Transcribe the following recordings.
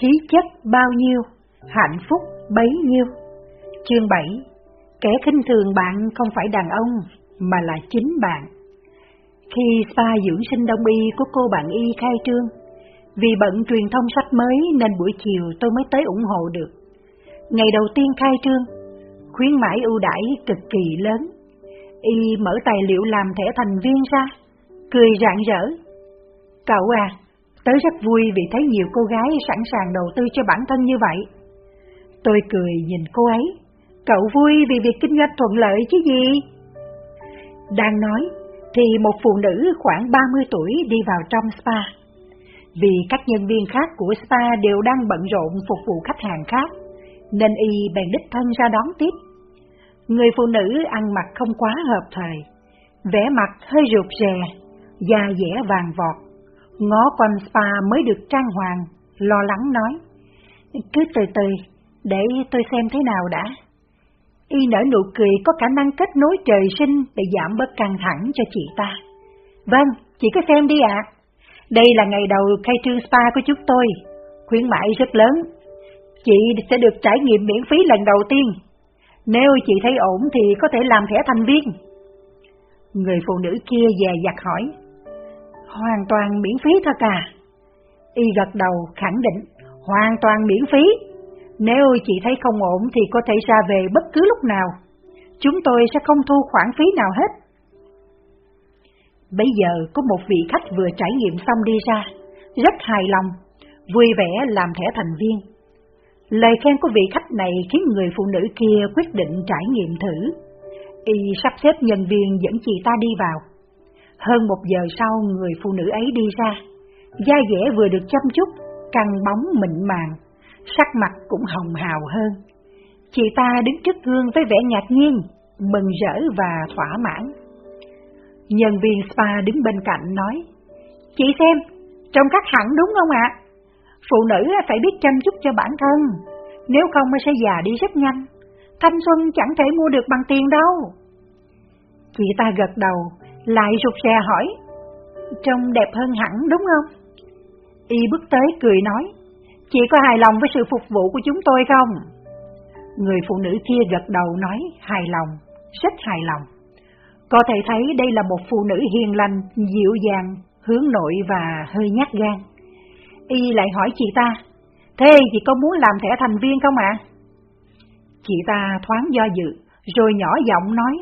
khí chất bao nhiêu, hạnh phúc bấy nhiêu. Chương 7 Kẻ khinh thường bạn không phải đàn ông, mà là chính bạn. Khi spa dưỡng sinh đông y của cô bạn y khai trương, vì bận truyền thông sách mới nên buổi chiều tôi mới tới ủng hộ được. Ngày đầu tiên khai trương, khuyến mãi ưu đãi cực kỳ lớn. Y mở tài liệu làm thẻ thành viên ra, cười rạng rỡ. Cậu à, tớ rất vui vì thấy nhiều cô gái sẵn sàng đầu tư cho bản thân như vậy. Tôi cười nhìn cô ấy, cậu vui vì việc kinh doanh thuận lợi chứ gì? Đang nói, thì một phụ nữ khoảng 30 tuổi đi vào trong spa. Vì các nhân viên khác của spa đều đang bận rộn phục vụ khách hàng khác, nên y bèn đích thân ra đón tiếp. Người phụ nữ ăn mặc không quá hợp thời, vẻ mặt hơi rụt rè, da dẻ vàng vọt, ngó quanh spa mới được trang hoàng, lo lắng nói. Cứ từ từ, để tôi xem thế nào đã. Y nở nụ cười có khả năng kết nối trời sinh để giảm bớt căng thẳng cho chị ta. Vâng, chị cứ xem đi ạ. Đây là ngày đầu khai trương spa của chúng tôi, khuyến mãi rất lớn. Chị sẽ được trải nghiệm miễn phí lần đầu tiên. Nếu chị thấy ổn thì có thể làm thẻ thành viên. Người phụ nữ kia dè dặt hỏi. Hoàn toàn miễn phí thôi cả. Y gật đầu khẳng định, hoàn toàn miễn phí. Nếu chị thấy không ổn thì có thể ra về bất cứ lúc nào. Chúng tôi sẽ không thu khoản phí nào hết. Bây giờ có một vị khách vừa trải nghiệm xong đi ra, rất hài lòng, vui vẻ làm thẻ thành viên. Lời khen của vị khách này khiến người phụ nữ kia quyết định trải nghiệm thử. Y sắp xếp nhân viên dẫn chị ta đi vào. Hơn một giờ sau người phụ nữ ấy đi ra, da dẻ vừa được chăm chút, căng bóng mịn màng, sắc mặt cũng hồng hào hơn. Chị ta đứng trước gương với vẻ ngạc nhiên, mừng rỡ và thỏa mãn. Nhân viên spa đứng bên cạnh nói, Chị xem, trông cắt hẳn đúng không ạ? Phụ nữ phải biết chăm chút cho bản thân, nếu không sẽ già đi rất nhanh. Thanh xuân chẳng thể mua được bằng tiền đâu. Chị ta gật đầu, lại rụt rè hỏi, trông đẹp hơn hẳn đúng không? Y bước tới cười nói, chị có hài lòng với sự phục vụ của chúng tôi không? Người phụ nữ kia gật đầu nói hài lòng, rất hài lòng. Có thể thấy đây là một phụ nữ hiền lành, dịu dàng, hướng nội và hơi nhát gan. Y lại hỏi chị ta, thế chị có muốn làm thẻ thành viên không ạ? Chị ta thoáng do dự, rồi nhỏ giọng nói,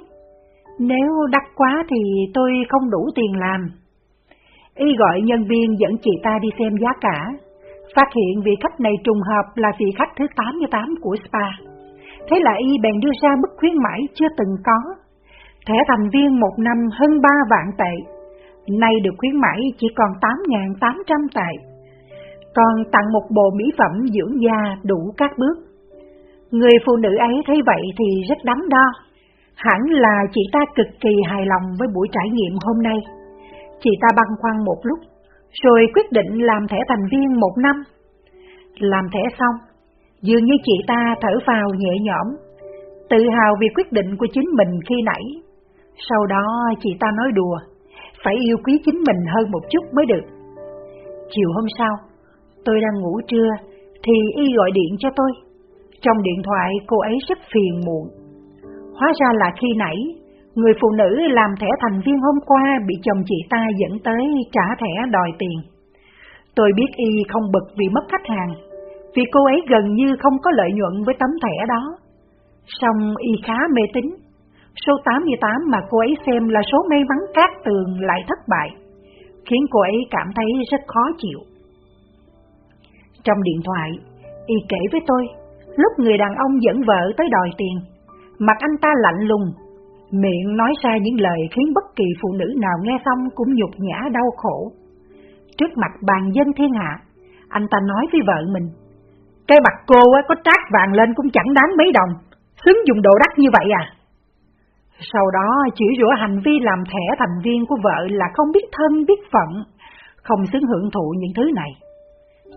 nếu đắt quá thì tôi không đủ tiền làm. Y gọi nhân viên dẫn chị ta đi xem giá cả, phát hiện vị khách này trùng hợp là vị khách thứ 88 của spa. Thế là Y bèn đưa ra mức khuyến mãi chưa từng có. Thẻ thành viên một năm hơn 3 vạn tệ, nay được khuyến mãi chỉ còn 8.800 tệ. Còn tặng một bộ mỹ phẩm dưỡng da đủ các bước. Người phụ nữ ấy thấy vậy thì rất đắn đo. Hẳn là chị ta cực kỳ hài lòng với buổi trải nghiệm hôm nay. Chị ta băn khoăn một lúc, rồi quyết định làm thẻ thành viên một năm. Làm thẻ xong, dường như chị ta thở vào nhẹ nhõm, tự hào vì quyết định của chính mình khi nãy. Sau đó chị ta nói đùa, phải yêu quý chính mình hơn một chút mới được. Chiều hôm sau, tôi đang ngủ trưa, thì y gọi điện cho tôi. Trong điện thoại cô ấy rất phiền muộn. Hóa ra là khi nãy, người phụ nữ làm thẻ thành viên hôm qua bị chồng chị ta dẫn tới trả thẻ đòi tiền. Tôi biết y không bực vì mất khách hàng, vì cô ấy gần như không có lợi nhuận với tấm thẻ đó. Xong y khá mê tín, số 88 mà cô ấy xem là số may mắn cát tường lại thất bại, khiến cô ấy cảm thấy rất khó chịu. Trong điện thoại, y kể với tôi, lúc người đàn ông dẫn vợ tới đòi tiền, mặt anh ta lạnh lùng, miệng nói ra những lời khiến bất kỳ phụ nữ nào nghe xong cũng nhục nhã đau khổ. Trước mặt bàn dân thiên hạ, anh ta nói với vợ mình, cái mặt cô có trát vàng lên cũng chẳng đáng mấy đồng, xứng dùng đồ đắt như vậy à? Sau đó chỉ rửa hành vi làm thẻ thành viên của vợ là không biết thân biết phận, không xứng hưởng thụ những thứ này.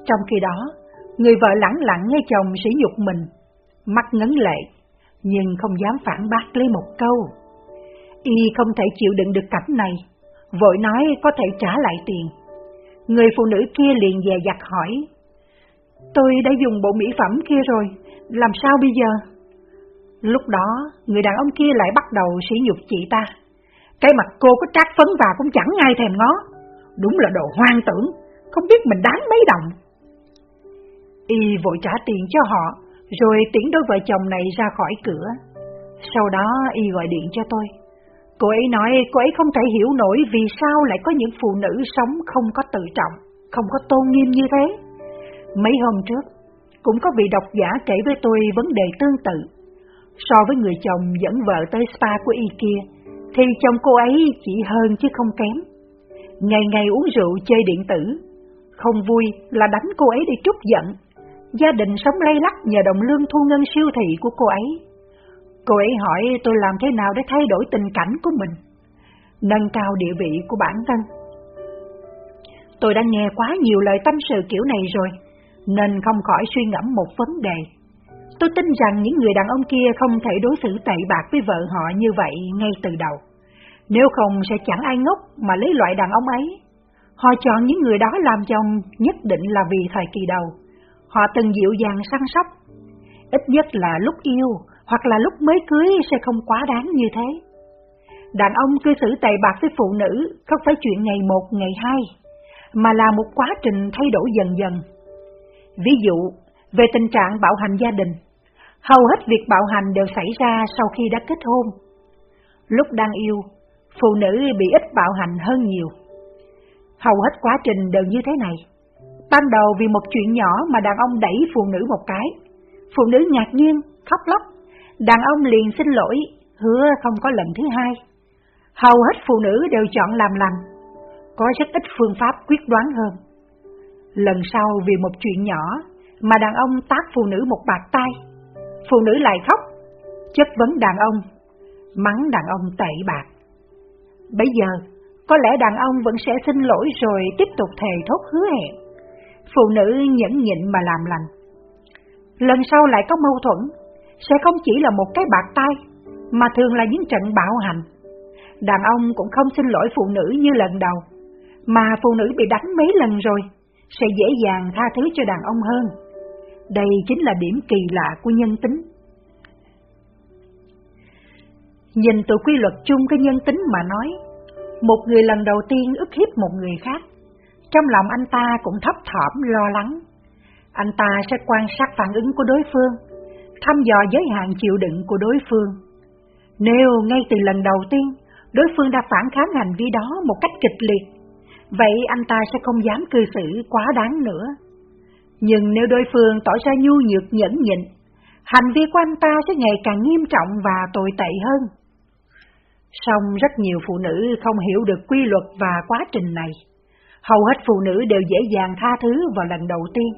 Trong khi đó, người vợ lẳng lặng nghe chồng sỉ nhục mình, mắt ngấn lệ, nhưng không dám phản bác lấy một câu. Y không thể chịu đựng được cảnh này, vội nói có thể trả lại tiền. Người phụ nữ kia liền dè dặt hỏi, Tôi đã dùng bộ mỹ phẩm kia rồi, làm sao bây giờ? Lúc đó, người đàn ông kia lại bắt đầu sỉ nhục chị ta. Cái mặt cô có trát phấn vào cũng chẳng ai thèm ngó. Đúng là đồ hoang tưởng, không biết mình đáng mấy đồng. Y vội trả tiền cho họ, rồi tiễn đôi vợ chồng này ra khỏi cửa. Sau đó Y gọi điện cho tôi. Cô ấy nói cô ấy không thể hiểu nổi vì sao lại có những phụ nữ sống không có tự trọng, không có tôn nghiêm như thế. Mấy hôm trước, cũng có vị độc giả kể với tôi vấn đề tương tự. So với người chồng dẫn vợ tới spa của y kia, thì chồng cô ấy chỉ hơn chứ không kém. Ngày ngày uống rượu chơi điện tử, không vui là đánh cô ấy để trút giận. Gia đình sống lay lắc nhờ đồng lương thu ngân siêu thị của cô ấy. Cô ấy hỏi tôi làm thế nào để thay đổi tình cảnh của mình, nâng cao địa vị của bản thân. Tôi đã nghe quá nhiều lời tâm sự kiểu này rồi, nên không khỏi suy ngẫm một vấn đề. Tôi tin rằng những người đàn ông kia không thể đối xử tệ bạc với vợ họ như vậy ngay từ đầu. Nếu không sẽ chẳng ai ngốc mà lấy loại đàn ông ấy. Họ chọn những người đó làm chồng nhất định là vì thời kỳ đầu. Họ từng dịu dàng săn sóc. Ít nhất là lúc yêu hoặc là lúc mới cưới sẽ không quá đáng như thế. Đàn ông cư xử tệ bạc với phụ nữ không phải chuyện ngày một, ngày hai, mà là một quá trình thay đổi dần dần. Ví dụ, về tình trạng bạo hành gia đình, hầu hết việc bạo hành đều xảy ra sau khi đã kết hôn. Lúc đang yêu, phụ nữ bị ít bạo hành hơn nhiều. Hầu hết quá trình đều như thế này. Ban đầu vì một chuyện nhỏ mà đàn ông đẩy phụ nữ một cái, phụ nữ ngạc nhiên, khóc lóc, đàn ông liền xin lỗi, hứa không có lần thứ hai. Hầu hết phụ nữ đều chọn làm lành, có rất ít phương pháp quyết đoán hơn. Lần sau vì một chuyện nhỏ mà đàn ông tác phụ nữ một bạt tay, phụ nữ lại khóc, chất vấn đàn ông, mắng đàn ông tệ bạc. Bây giờ, có lẽ đàn ông vẫn sẽ xin lỗi rồi tiếp tục thề thốt hứa hẹn. Phụ nữ nhẫn nhịn mà làm lành. Lần sau lại có mâu thuẫn, sẽ không chỉ là một cái bạc tay, mà thường là những trận bạo hành. Đàn ông cũng không xin lỗi phụ nữ như lần đầu, mà phụ nữ bị đánh mấy lần rồi, sẽ dễ dàng tha thứ cho đàn ông hơn. Đây chính là điểm kỳ lạ của nhân tính. Nhìn từ quy luật chung cái nhân tính mà nói, một người lần đầu tiên ức hiếp một người khác, trong lòng anh ta cũng thấp thỏm lo lắng. Anh ta sẽ quan sát phản ứng của đối phương, thăm dò giới hạn chịu đựng của đối phương. Nếu ngay từ lần đầu tiên, đối phương đã phản kháng hành vi đó một cách kịch liệt, vậy anh ta sẽ không dám cư xử quá đáng nữa. Nhưng nếu đối phương tỏ ra nhu nhược nhẫn nhịn, hành vi của anh ta sẽ ngày càng nghiêm trọng và tồi tệ hơn. Song rất nhiều phụ nữ không hiểu được quy luật và quá trình này. Hầu hết phụ nữ đều dễ dàng tha thứ vào lần đầu tiên,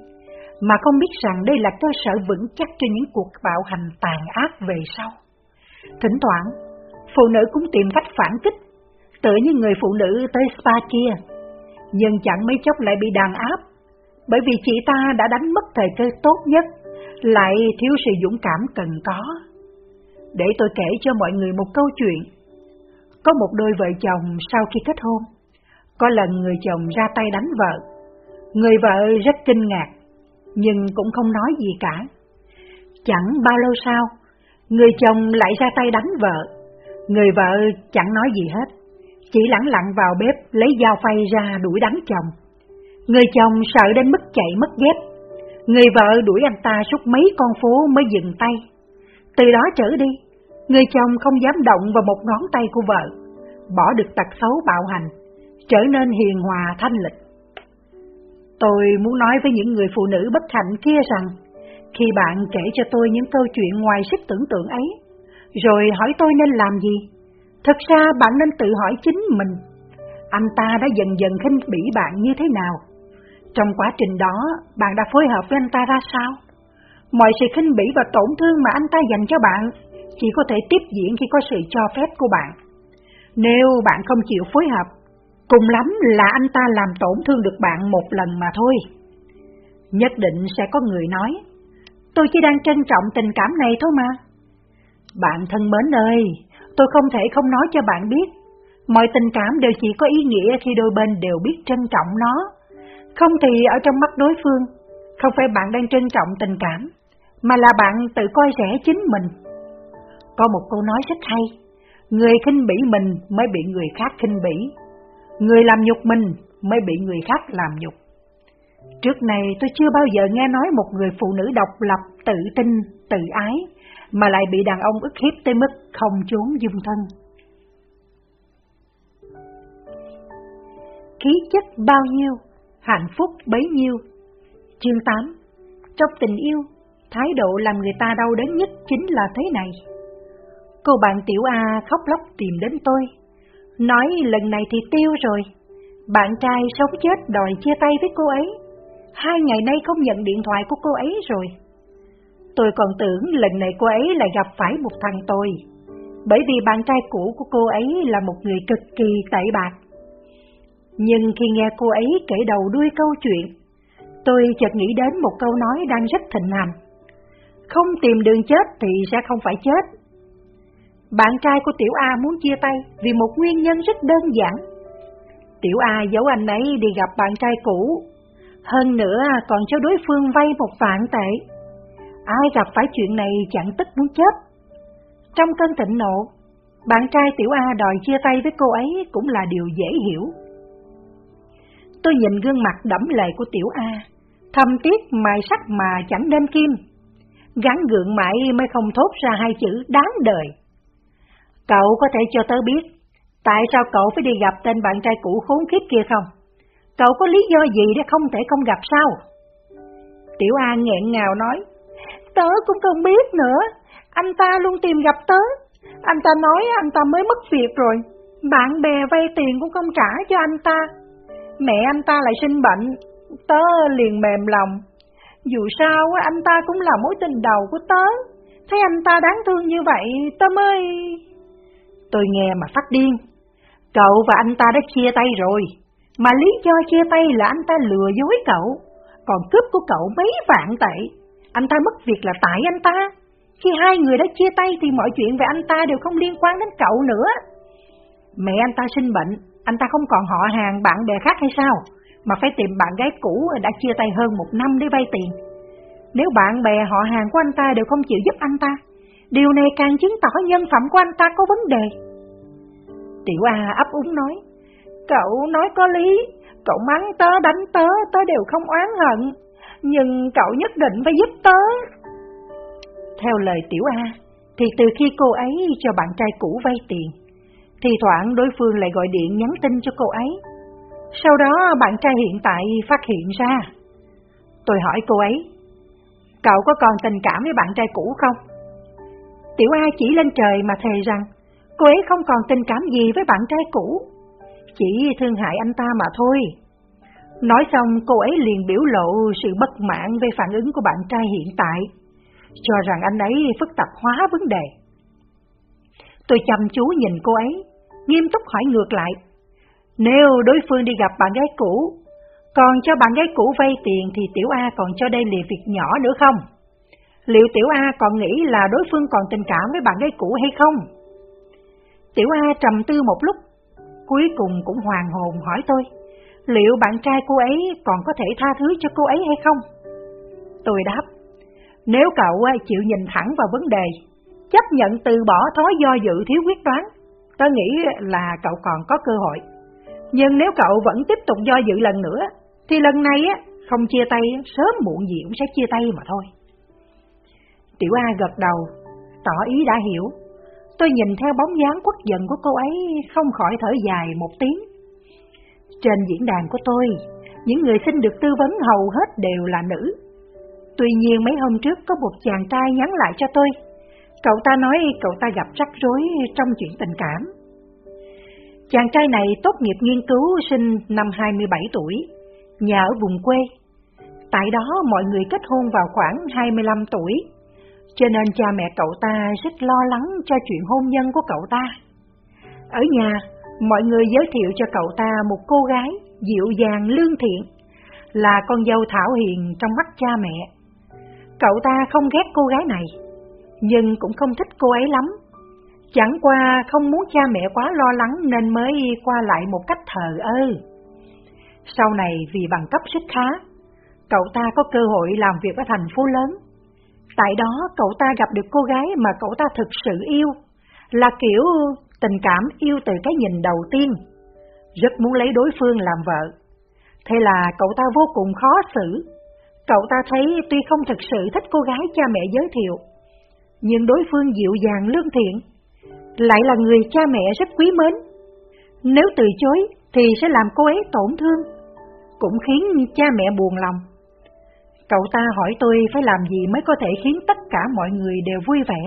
mà không biết rằng đây là cơ sở vững chắc cho những cuộc bạo hành tàn ác về sau. Thỉnh thoảng, phụ nữ cũng tìm cách phản kích, tự như người phụ nữ tới spa kia, nhưng chẳng mấy chốc lại bị đàn áp, bởi vì chị ta đã đánh mất thời cơ tốt nhất, lại thiếu sự dũng cảm cần có. Để tôi kể cho mọi người một câu chuyện có một đôi vợ chồng sau khi kết hôn, có lần người chồng ra tay đánh vợ. Người vợ rất kinh ngạc, nhưng cũng không nói gì cả. Chẳng bao lâu sau, người chồng lại ra tay đánh vợ. Người vợ chẳng nói gì hết, chỉ lẳng lặng vào bếp lấy dao phay ra đuổi đánh chồng. Người chồng sợ đến mức chạy mất dép. Người vợ đuổi anh ta suốt mấy con phố mới dừng tay. Từ đó trở đi, Người chồng không dám động vào một ngón tay của vợ, bỏ được tật xấu bạo hành, trở nên hiền hòa thanh lịch. Tôi muốn nói với những người phụ nữ bất hạnh kia rằng, khi bạn kể cho tôi những câu chuyện ngoài sức tưởng tượng ấy, rồi hỏi tôi nên làm gì, thật ra bạn nên tự hỏi chính mình, anh ta đã dần dần khinh bỉ bạn như thế nào? Trong quá trình đó, bạn đã phối hợp với anh ta ra sao? Mọi sự khinh bỉ và tổn thương mà anh ta dành cho bạn chỉ có thể tiếp diễn khi có sự cho phép của bạn. Nếu bạn không chịu phối hợp, cùng lắm là anh ta làm tổn thương được bạn một lần mà thôi. Nhất định sẽ có người nói, tôi chỉ đang trân trọng tình cảm này thôi mà. Bạn thân mến ơi, tôi không thể không nói cho bạn biết, mọi tình cảm đều chỉ có ý nghĩa khi đôi bên đều biết trân trọng nó. Không thì ở trong mắt đối phương, Không phải bạn đang trân trọng tình cảm, mà là bạn tự coi rẻ chính mình. Có một câu nói rất hay, người khinh bỉ mình mới bị người khác khinh bỉ, người làm nhục mình mới bị người khác làm nhục. Trước này tôi chưa bao giờ nghe nói một người phụ nữ độc lập, tự tin, tự ái, mà lại bị đàn ông ức hiếp tới mức không trốn dung thân. Khí chất bao nhiêu, hạnh phúc bấy nhiêu. Chương 8 Trong tình yêu, thái độ làm người ta đau đớn nhất chính là thế này. Cô bạn Tiểu A khóc lóc tìm đến tôi, nói lần này thì tiêu rồi, bạn trai sống chết đòi chia tay với cô ấy. Hai ngày nay không nhận điện thoại của cô ấy rồi. Tôi còn tưởng lần này cô ấy lại gặp phải một thằng tôi, bởi vì bạn trai cũ của cô ấy là một người cực kỳ tệ bạc. Nhưng khi nghe cô ấy kể đầu đuôi câu chuyện, tôi chợt nghĩ đến một câu nói đang rất thịnh hành. Không tìm đường chết thì sẽ không phải chết. Bạn trai của Tiểu A muốn chia tay vì một nguyên nhân rất đơn giản. Tiểu A giấu anh ấy đi gặp bạn trai cũ, hơn nữa còn cho đối phương vay một vạn tệ. Ai gặp phải chuyện này chẳng tức muốn chết. Trong cơn thịnh nộ, bạn trai Tiểu A đòi chia tay với cô ấy cũng là điều dễ hiểu. Tôi nhìn gương mặt đẫm lệ của Tiểu A, thầm tiếc mài sắc mà chẳng nên kim. Gắn gượng mãi mới không thốt ra hai chữ đáng đời. Cậu có thể cho tớ biết, tại sao cậu phải đi gặp tên bạn trai cũ khốn kiếp kia không? Cậu có lý do gì để không thể không gặp sao? Tiểu An nghẹn ngào nói, tớ cũng không biết nữa, anh ta luôn tìm gặp tớ. Anh ta nói anh ta mới mất việc rồi, bạn bè vay tiền cũng không trả cho anh ta. Mẹ anh ta lại sinh bệnh, tớ liền mềm lòng. Dù sao anh ta cũng là mối tình đầu của tớ, thấy anh ta đáng thương như vậy tớ mới... Tôi nghe mà phát điên. Cậu và anh ta đã chia tay rồi, mà lý do chia tay là anh ta lừa dối cậu, còn cướp của cậu mấy vạn tệ. Anh ta mất việc là tại anh ta. Khi hai người đã chia tay thì mọi chuyện về anh ta đều không liên quan đến cậu nữa. Mẹ anh ta sinh bệnh, anh ta không còn họ hàng bạn bè khác hay sao, mà phải tìm bạn gái cũ đã chia tay hơn một năm để vay tiền. Nếu bạn bè họ hàng của anh ta đều không chịu giúp anh ta, điều này càng chứng tỏ nhân phẩm của anh ta có vấn đề. Tiểu A ấp úng nói, cậu nói có lý, cậu mắng tớ đánh tớ, tớ đều không oán hận, nhưng cậu nhất định phải giúp tớ. Theo lời Tiểu A, thì từ khi cô ấy cho bạn trai cũ vay tiền, thì thoảng đối phương lại gọi điện nhắn tin cho cô ấy. Sau đó bạn trai hiện tại phát hiện ra. Tôi hỏi cô ấy, cậu có còn tình cảm với bạn trai cũ không? Tiểu A chỉ lên trời mà thề rằng, cô ấy không còn tình cảm gì với bạn trai cũ, chỉ thương hại anh ta mà thôi. Nói xong cô ấy liền biểu lộ sự bất mãn về phản ứng của bạn trai hiện tại, cho rằng anh ấy phức tạp hóa vấn đề. Tôi chăm chú nhìn cô ấy, nghiêm túc hỏi ngược lại. Nếu đối phương đi gặp bạn gái cũ, còn cho bạn gái cũ vay tiền thì Tiểu A còn cho đây là việc nhỏ nữa không? Liệu Tiểu A còn nghĩ là đối phương còn tình cảm với bạn gái cũ hay không? Tiểu A trầm tư một lúc, cuối cùng cũng hoàng hồn hỏi tôi, liệu bạn trai cô ấy còn có thể tha thứ cho cô ấy hay không? Tôi đáp, nếu cậu chịu nhìn thẳng vào vấn đề, chấp nhận từ bỏ thói do dự thiếu quyết đoán, tôi nghĩ là cậu còn có cơ hội. Nhưng nếu cậu vẫn tiếp tục do dự lần nữa, thì lần này không chia tay, sớm muộn gì cũng sẽ chia tay mà thôi. Tiểu A gật đầu, tỏ ý đã hiểu. Tôi nhìn theo bóng dáng quất giận của cô ấy không khỏi thở dài một tiếng. Trên diễn đàn của tôi, những người xin được tư vấn hầu hết đều là nữ. Tuy nhiên mấy hôm trước có một chàng trai nhắn lại cho tôi, Cậu ta nói cậu ta gặp rắc rối trong chuyện tình cảm. Chàng trai này tốt nghiệp nghiên cứu sinh năm 27 tuổi, nhà ở vùng quê. Tại đó mọi người kết hôn vào khoảng 25 tuổi, cho nên cha mẹ cậu ta rất lo lắng cho chuyện hôn nhân của cậu ta. Ở nhà, mọi người giới thiệu cho cậu ta một cô gái dịu dàng lương thiện, là con dâu thảo hiền trong mắt cha mẹ. Cậu ta không ghét cô gái này, nhưng cũng không thích cô ấy lắm. Chẳng qua không muốn cha mẹ quá lo lắng nên mới qua lại một cách thờ ơ. Sau này vì bằng cấp rất khá, cậu ta có cơ hội làm việc ở thành phố lớn. Tại đó cậu ta gặp được cô gái mà cậu ta thực sự yêu, là kiểu tình cảm yêu từ cái nhìn đầu tiên, rất muốn lấy đối phương làm vợ. Thế là cậu ta vô cùng khó xử. Cậu ta thấy tuy không thực sự thích cô gái cha mẹ giới thiệu, nhưng đối phương dịu dàng lương thiện, lại là người cha mẹ rất quý mến. Nếu từ chối thì sẽ làm cô ấy tổn thương, cũng khiến cha mẹ buồn lòng. Cậu ta hỏi tôi phải làm gì mới có thể khiến tất cả mọi người đều vui vẻ.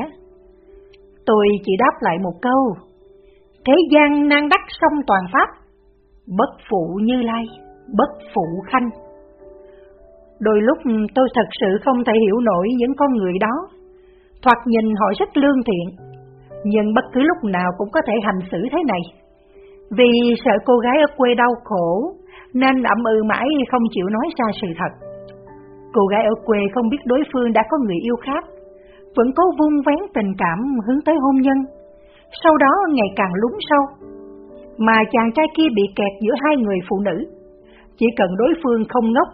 Tôi chỉ đáp lại một câu, thế gian nan đắc song toàn pháp, bất phụ như lai, bất phụ khanh. Đôi lúc tôi thật sự không thể hiểu nổi những con người đó, thoạt nhìn họ rất lương thiện, nhưng bất cứ lúc nào cũng có thể hành xử thế này. Vì sợ cô gái ở quê đau khổ, nên ậm ừ mãi không chịu nói ra sự thật. Cô gái ở quê không biết đối phương đã có người yêu khác, vẫn cố vung vén tình cảm hướng tới hôn nhân, sau đó ngày càng lún sâu. Mà chàng trai kia bị kẹt giữa hai người phụ nữ, chỉ cần đối phương không ngốc,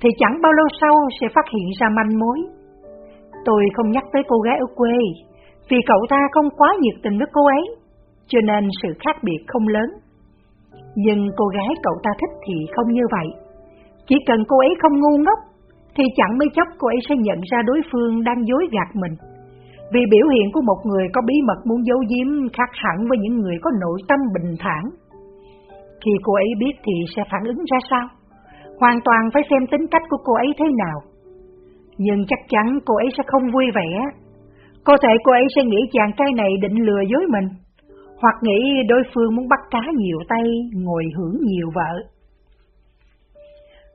thì chẳng bao lâu sau sẽ phát hiện ra manh mối. Tôi không nhắc tới cô gái ở quê, vì cậu ta không quá nhiệt tình với cô ấy, cho nên sự khác biệt không lớn. Nhưng cô gái cậu ta thích thì không như vậy. Chỉ cần cô ấy không ngu ngốc, thì chẳng mấy chốc cô ấy sẽ nhận ra đối phương đang dối gạt mình. Vì biểu hiện của một người có bí mật muốn giấu giếm khác hẳn với những người có nội tâm bình thản. Khi cô ấy biết thì sẽ phản ứng ra sao? Hoàn toàn phải xem tính cách của cô ấy thế nào. Nhưng chắc chắn cô ấy sẽ không vui vẻ. Có thể cô ấy sẽ nghĩ chàng trai này định lừa dối mình, hoặc nghĩ đối phương muốn bắt cá nhiều tay, ngồi hưởng nhiều vợ.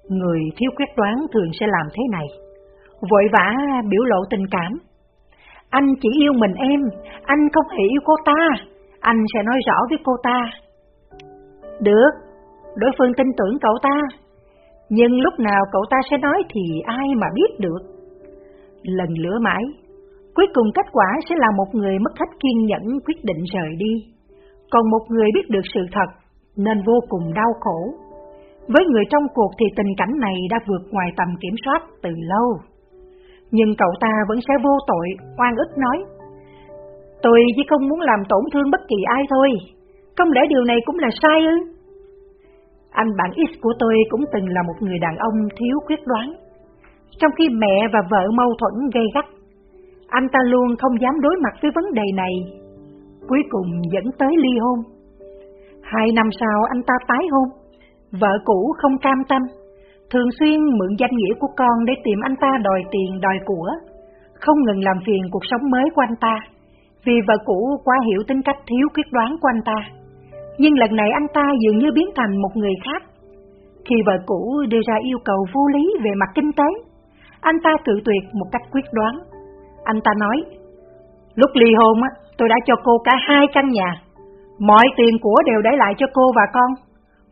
Người thiếu quyết đoán thường sẽ làm thế này, vội vã biểu lộ tình cảm. Anh chỉ yêu mình em, anh không hề yêu cô ta, anh sẽ nói rõ với cô ta. Được, đối phương tin tưởng cậu ta, nhưng lúc nào cậu ta sẽ nói thì ai mà biết được. Lần lửa mãi, cuối cùng kết quả sẽ là một người mất hết kiên nhẫn quyết định rời đi, còn một người biết được sự thật nên vô cùng đau khổ. Với người trong cuộc thì tình cảnh này đã vượt ngoài tầm kiểm soát từ lâu. Nhưng cậu ta vẫn sẽ vô tội, oan ức nói. Tôi chỉ không muốn làm tổn thương bất kỳ ai thôi, không lẽ điều này cũng là sai ư? Anh bạn X của tôi cũng từng là một người đàn ông thiếu quyết đoán. Trong khi mẹ và vợ mâu thuẫn gây gắt, anh ta luôn không dám đối mặt với vấn đề này, cuối cùng dẫn tới ly hôn. Hai năm sau anh ta tái hôn, Vợ cũ không cam tâm, thường xuyên mượn danh nghĩa của con để tìm anh ta đòi tiền đòi của, không ngừng làm phiền cuộc sống mới của anh ta, vì vợ cũ quá hiểu tính cách thiếu quyết đoán của anh ta. Nhưng lần này anh ta dường như biến thành một người khác. Khi vợ cũ đưa ra yêu cầu vô lý về mặt kinh tế, anh ta tự tuyệt một cách quyết đoán. Anh ta nói, lúc ly hôn á, tôi đã cho cô cả hai căn nhà, mọi tiền của đều để lại cho cô và con.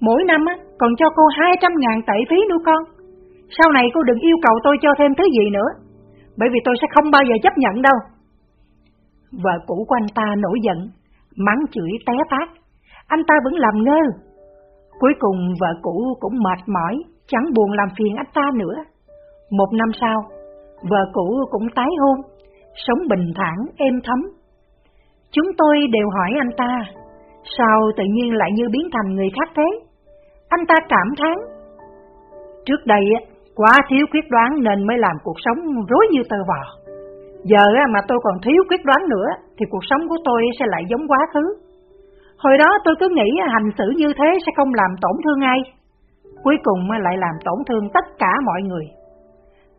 Mỗi năm á, còn cho cô 200 ngàn tệ phí nuôi con. Sau này cô đừng yêu cầu tôi cho thêm thứ gì nữa, bởi vì tôi sẽ không bao giờ chấp nhận đâu. Vợ cũ của anh ta nổi giận, mắng chửi té tát, anh ta vẫn làm ngơ. Cuối cùng vợ cũ cũng mệt mỏi, chẳng buồn làm phiền anh ta nữa. Một năm sau, vợ cũ cũng tái hôn, sống bình thản, êm thấm. Chúng tôi đều hỏi anh ta, sao tự nhiên lại như biến thành người khác thế? Anh ta cảm thán. Trước đây quá thiếu quyết đoán nên mới làm cuộc sống rối như tơ vò. Giờ mà tôi còn thiếu quyết đoán nữa thì cuộc sống của tôi sẽ lại giống quá khứ. Hồi đó tôi cứ nghĩ hành xử như thế sẽ không làm tổn thương ai. Cuối cùng lại làm tổn thương tất cả mọi người.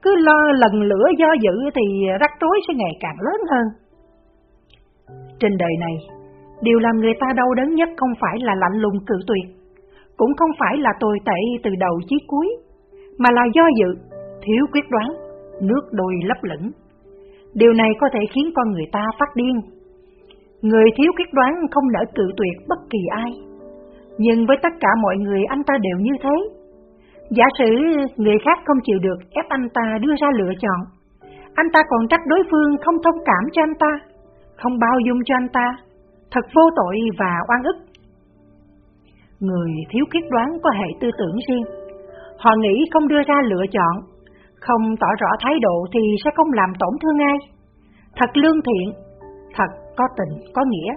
Cứ lo lần lửa do dự thì rắc rối sẽ ngày càng lớn hơn. Trên đời này, điều làm người ta đau đớn nhất không phải là lạnh lùng cự tuyệt, cũng không phải là tồi tệ từ đầu chí cuối, mà là do dự, thiếu quyết đoán, nước đôi lấp lửng. Điều này có thể khiến con người ta phát điên. Người thiếu quyết đoán không nỡ cự tuyệt bất kỳ ai, nhưng với tất cả mọi người anh ta đều như thế. Giả sử người khác không chịu được ép anh ta đưa ra lựa chọn, anh ta còn trách đối phương không thông cảm cho anh ta, không bao dung cho anh ta, thật vô tội và oan ức. Người thiếu quyết đoán có hệ tư tưởng riêng. Họ nghĩ không đưa ra lựa chọn, Không tỏ rõ thái độ thì sẽ không làm tổn thương ai. Thật lương thiện, thật có tình, có nghĩa.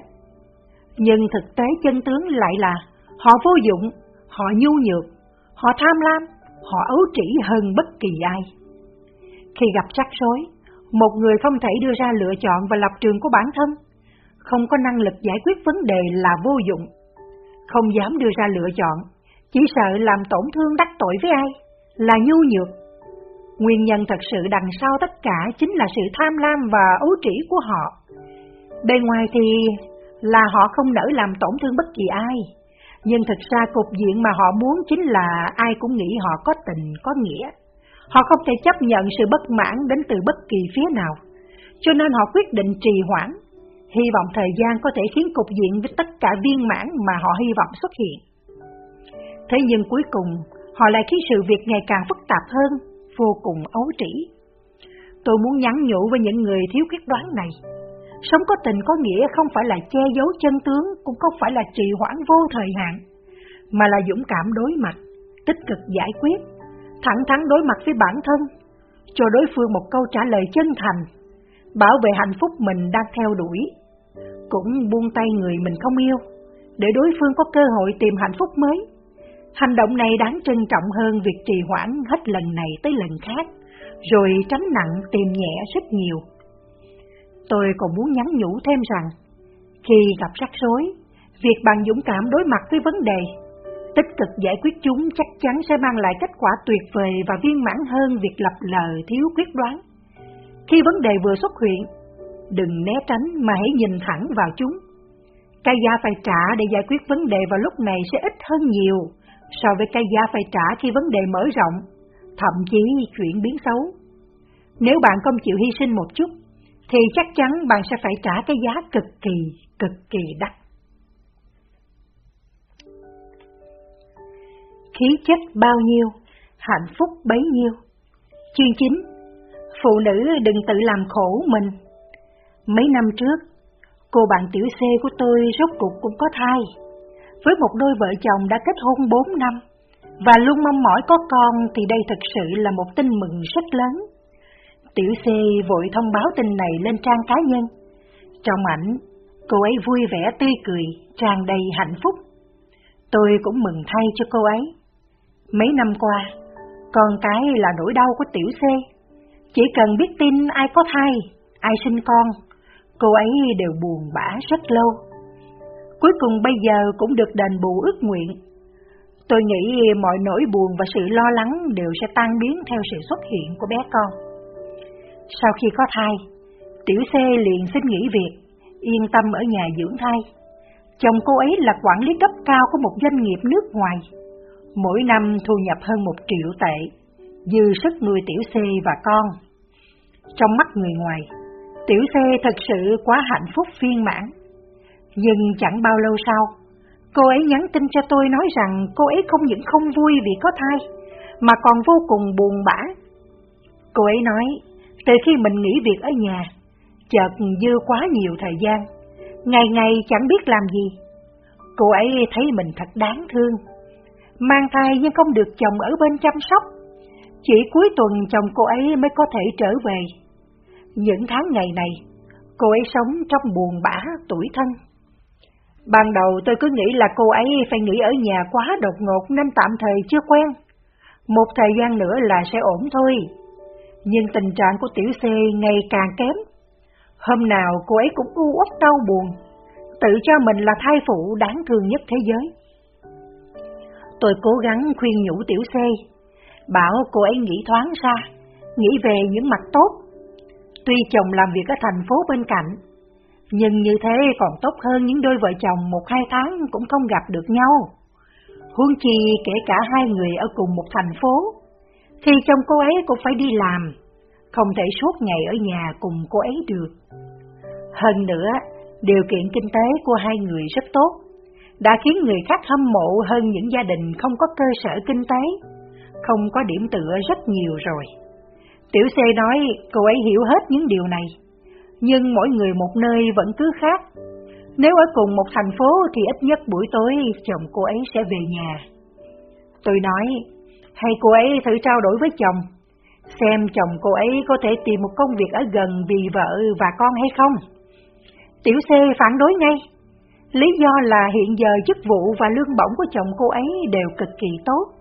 Nhưng thực tế chân tướng lại là họ vô dụng, họ nhu nhược, họ tham lam, họ ấu trĩ hơn bất kỳ ai. Khi gặp rắc rối, một người không thể đưa ra lựa chọn và lập trường của bản thân, không có năng lực giải quyết vấn đề là vô dụng, không dám đưa ra lựa chọn, chỉ sợ làm tổn thương đắc tội với ai, là nhu nhược. Nguyên nhân thật sự đằng sau tất cả chính là sự tham lam và ấu trĩ của họ. Bên ngoài thì là họ không nỡ làm tổn thương bất kỳ ai, nhưng thực ra cục diện mà họ muốn chính là ai cũng nghĩ họ có tình, có nghĩa. Họ không thể chấp nhận sự bất mãn đến từ bất kỳ phía nào, cho nên họ quyết định trì hoãn, hy vọng thời gian có thể khiến cục diện với tất cả viên mãn mà họ hy vọng xuất hiện. Thế nhưng cuối cùng, họ lại khiến sự việc ngày càng phức tạp hơn, vô cùng ấu trĩ. Tôi muốn nhắn nhủ với những người thiếu quyết đoán này. Sống có tình có nghĩa không phải là che giấu chân tướng, cũng không phải là trì hoãn vô thời hạn, mà là dũng cảm đối mặt, tích cực giải quyết, thẳng thắn đối mặt với bản thân, cho đối phương một câu trả lời chân thành, bảo vệ hạnh phúc mình đang theo đuổi, cũng buông tay người mình không yêu, để đối phương có cơ hội tìm hạnh phúc mới. Hành động này đáng trân trọng hơn việc trì hoãn hết lần này tới lần khác, rồi tránh nặng tìm nhẹ rất nhiều. Tôi còn muốn nhắn nhủ thêm rằng, khi gặp rắc rối, việc bằng dũng cảm đối mặt với vấn đề, tích cực giải quyết chúng chắc chắn sẽ mang lại kết quả tuyệt vời và viên mãn hơn việc lập lờ thiếu quyết đoán. Khi vấn đề vừa xuất hiện, đừng né tránh mà hãy nhìn thẳng vào chúng. Cái giá phải trả để giải quyết vấn đề vào lúc này sẽ ít hơn nhiều so với cái giá phải trả khi vấn đề mở rộng, thậm chí chuyển biến xấu. Nếu bạn không chịu hy sinh một chút, thì chắc chắn bạn sẽ phải trả cái giá cực kỳ, cực kỳ đắt. Khí chất bao nhiêu, hạnh phúc bấy nhiêu. Chương 9 Phụ nữ đừng tự làm khổ mình. Mấy năm trước, cô bạn tiểu C của tôi rốt cuộc cũng có thai. Với một đôi vợ chồng đã kết hôn 4 năm, và luôn mong mỏi có con thì đây thật sự là một tin mừng rất lớn. Tiểu C vội thông báo tin này lên trang cá nhân. Trong ảnh, cô ấy vui vẻ tươi cười, tràn đầy hạnh phúc. Tôi cũng mừng thay cho cô ấy. Mấy năm qua, con cái là nỗi đau của Tiểu C. Chỉ cần biết tin ai có thai, ai sinh con, cô ấy đều buồn bã rất lâu. Cuối cùng bây giờ cũng được đền bù ước nguyện. Tôi nghĩ mọi nỗi buồn và sự lo lắng đều sẽ tan biến theo sự xuất hiện của bé con. Sau khi có thai, Tiểu C liền xin nghỉ việc, yên tâm ở nhà dưỡng thai. Chồng cô ấy là quản lý cấp cao của một doanh nghiệp nước ngoài, mỗi năm thu nhập hơn một triệu tệ, dư sức nuôi Tiểu C và con. Trong mắt người ngoài, Tiểu xe thật sự quá hạnh phúc viên mãn. Nhưng chẳng bao lâu sau, cô ấy nhắn tin cho tôi nói rằng cô ấy không những không vui vì có thai, mà còn vô cùng buồn bã. Cô ấy nói từ khi mình nghỉ việc ở nhà, chợt dư quá nhiều thời gian, ngày ngày chẳng biết làm gì. Cô ấy thấy mình thật đáng thương. Mang thai nhưng không được chồng ở bên chăm sóc. Chỉ cuối tuần chồng cô ấy mới có thể trở về. Những tháng ngày này, cô ấy sống trong buồn bã, tuổi thân. Ban đầu tôi cứ nghĩ là cô ấy phải nghỉ ở nhà quá đột ngột nên tạm thời chưa quen. Một thời gian nữa là sẽ ổn thôi nhưng tình trạng của tiểu C ngày càng kém. Hôm nào cô ấy cũng u uất đau buồn, tự cho mình là thai phụ đáng thương nhất thế giới. Tôi cố gắng khuyên nhủ tiểu C, bảo cô ấy nghĩ thoáng ra, nghĩ về những mặt tốt. Tuy chồng làm việc ở thành phố bên cạnh, nhưng như thế còn tốt hơn những đôi vợ chồng một hai tháng cũng không gặp được nhau. Huống chi kể cả hai người ở cùng một thành phố, thì chồng cô ấy cũng phải đi làm, không thể suốt ngày ở nhà cùng cô ấy được. Hơn nữa, điều kiện kinh tế của hai người rất tốt, đã khiến người khác hâm mộ hơn những gia đình không có cơ sở kinh tế, không có điểm tựa rất nhiều rồi. Tiểu C nói cô ấy hiểu hết những điều này, nhưng mỗi người một nơi vẫn cứ khác. Nếu ở cùng một thành phố thì ít nhất buổi tối chồng cô ấy sẽ về nhà. Tôi nói, hay cô ấy thử trao đổi với chồng, xem chồng cô ấy có thể tìm một công việc ở gần vì vợ và con hay không. Tiểu C phản đối ngay. Lý do là hiện giờ chức vụ và lương bổng của chồng cô ấy đều cực kỳ tốt.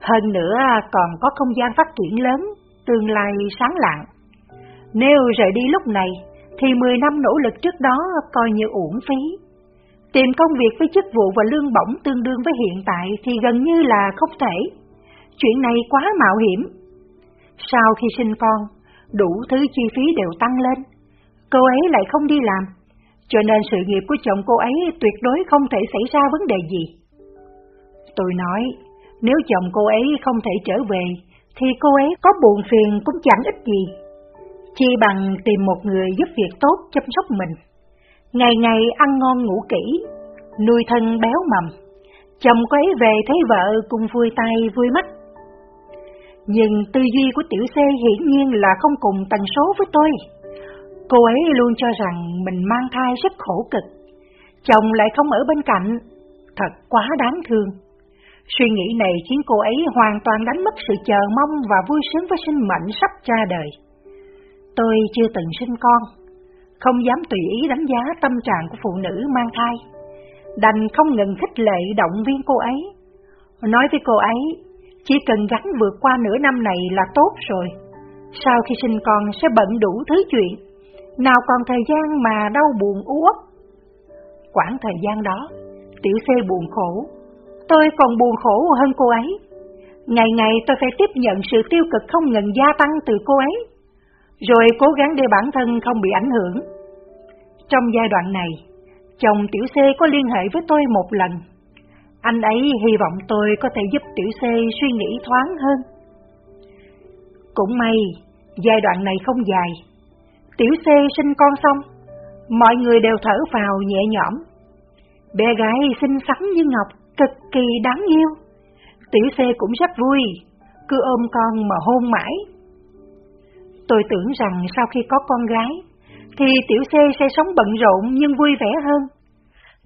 Hơn nữa còn có không gian phát triển lớn, tương lai sáng lạng. Nếu rời đi lúc này, thì 10 năm nỗ lực trước đó coi như uổng phí. Tìm công việc với chức vụ và lương bổng tương đương với hiện tại thì gần như là không thể. Chuyện này quá mạo hiểm. Sau khi sinh con, đủ thứ chi phí đều tăng lên. Cô ấy lại không đi làm, cho nên sự nghiệp của chồng cô ấy tuyệt đối không thể xảy ra vấn đề gì. Tôi nói, nếu chồng cô ấy không thể trở về, thì cô ấy có buồn phiền cũng chẳng ích gì. Chi bằng tìm một người giúp việc tốt chăm sóc mình. Ngày ngày ăn ngon ngủ kỹ, nuôi thân béo mầm. Chồng cô ấy về thấy vợ cùng vui tay vui mắt. Nhưng tư duy của tiểu C hiển nhiên là không cùng tần số với tôi. Cô ấy luôn cho rằng mình mang thai rất khổ cực, chồng lại không ở bên cạnh, thật quá đáng thương. Suy nghĩ này khiến cô ấy hoàn toàn đánh mất sự chờ mong và vui sướng với sinh mệnh sắp ra đời. Tôi chưa từng sinh con, không dám tùy ý đánh giá tâm trạng của phụ nữ mang thai, đành không ngừng khích lệ động viên cô ấy. Nói với cô ấy, chỉ cần gắn vượt qua nửa năm này là tốt rồi, sau khi sinh con sẽ bận đủ thứ chuyện, nào còn thời gian mà đau buồn u uất. Quãng thời gian đó, tiểu C buồn khổ, tôi còn buồn khổ hơn cô ấy. Ngày ngày tôi phải tiếp nhận sự tiêu cực không ngừng gia tăng từ cô ấy rồi cố gắng để bản thân không bị ảnh hưởng. Trong giai đoạn này, chồng Tiểu C có liên hệ với tôi một lần. Anh ấy hy vọng tôi có thể giúp Tiểu C suy nghĩ thoáng hơn. Cũng may, giai đoạn này không dài. Tiểu C sinh con xong, mọi người đều thở vào nhẹ nhõm. Bé gái xinh xắn như ngọc, cực kỳ đáng yêu. Tiểu xe cũng rất vui, cứ ôm con mà hôn mãi. Tôi tưởng rằng sau khi có con gái, thì tiểu xe sẽ sống bận rộn nhưng vui vẻ hơn.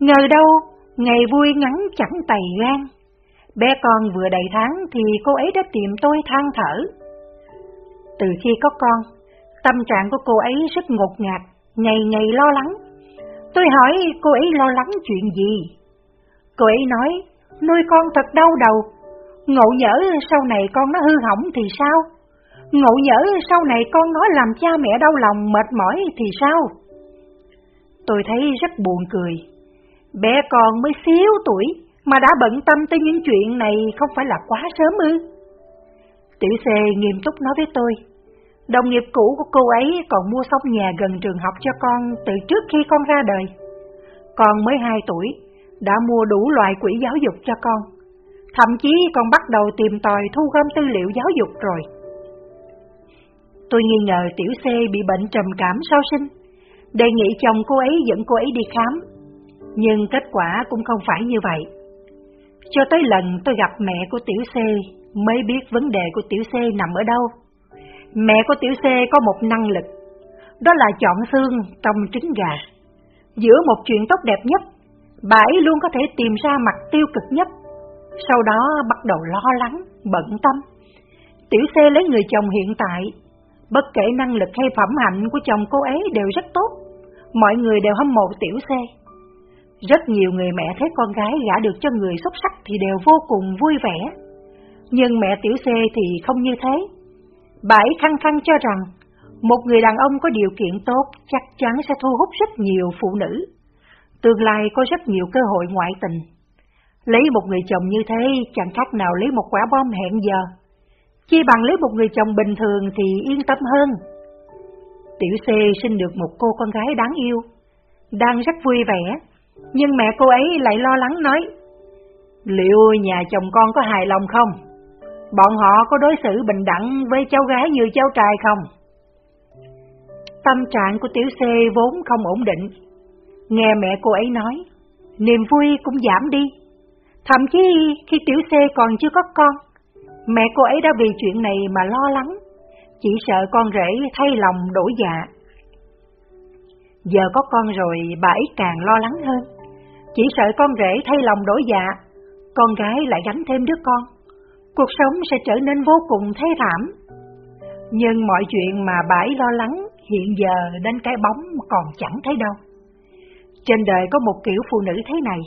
Ngờ đâu, ngày vui ngắn chẳng tày gan. Bé con vừa đầy tháng thì cô ấy đã tìm tôi than thở. Từ khi có con, tâm trạng của cô ấy rất ngột ngạt, ngày ngày lo lắng. Tôi hỏi cô ấy lo lắng chuyện gì? Cô ấy nói, nuôi con thật đau đầu, ngộ nhỡ sau này con nó hư hỏng thì sao? Ngộ nhỡ sau này con nó làm cha mẹ đau lòng mệt mỏi thì sao? Tôi thấy rất buồn cười. Bé con mới xíu tuổi mà đã bận tâm tới những chuyện này không phải là quá sớm ư? Tiểu C nghiêm túc nói với tôi. Đồng nghiệp cũ của cô ấy còn mua xong nhà gần trường học cho con từ trước khi con ra đời. Con mới 2 tuổi, đã mua đủ loại quỹ giáo dục cho con. Thậm chí còn bắt đầu tìm tòi thu gom tư liệu giáo dục rồi. Tôi nghi ngờ tiểu C bị bệnh trầm cảm sau sinh, đề nghị chồng cô ấy dẫn cô ấy đi khám, nhưng kết quả cũng không phải như vậy. Cho tới lần tôi gặp mẹ của tiểu C mới biết vấn đề của tiểu C nằm ở đâu. Mẹ của tiểu C có một năng lực, đó là chọn xương trong trứng gà. Giữa một chuyện tốt đẹp nhất, bà ấy luôn có thể tìm ra mặt tiêu cực nhất, sau đó bắt đầu lo lắng, bận tâm. Tiểu C lấy người chồng hiện tại Bất kể năng lực hay phẩm hạnh của chồng cô ấy đều rất tốt, mọi người đều hâm mộ tiểu C. Rất nhiều người mẹ thấy con gái gả được cho người xuất sắc thì đều vô cùng vui vẻ. Nhưng mẹ tiểu C thì không như thế. Bà ấy khăng khăng cho rằng, một người đàn ông có điều kiện tốt chắc chắn sẽ thu hút rất nhiều phụ nữ. Tương lai có rất nhiều cơ hội ngoại tình. Lấy một người chồng như thế chẳng khác nào lấy một quả bom hẹn giờ Chi bằng lấy một người chồng bình thường thì yên tâm hơn. Tiểu C sinh được một cô con gái đáng yêu, đang rất vui vẻ, nhưng mẹ cô ấy lại lo lắng nói, liệu nhà chồng con có hài lòng không? Bọn họ có đối xử bình đẳng với cháu gái như cháu trai không? Tâm trạng của Tiểu C vốn không ổn định. Nghe mẹ cô ấy nói, niềm vui cũng giảm đi. Thậm chí khi Tiểu C còn chưa có con, Mẹ cô ấy đã vì chuyện này mà lo lắng, chỉ sợ con rể thay lòng đổi dạ. Giờ có con rồi bà ấy càng lo lắng hơn, chỉ sợ con rể thay lòng đổi dạ, con gái lại gánh thêm đứa con, cuộc sống sẽ trở nên vô cùng thê thảm. Nhưng mọi chuyện mà bãi lo lắng hiện giờ đến cái bóng còn chẳng thấy đâu. Trên đời có một kiểu phụ nữ thế này,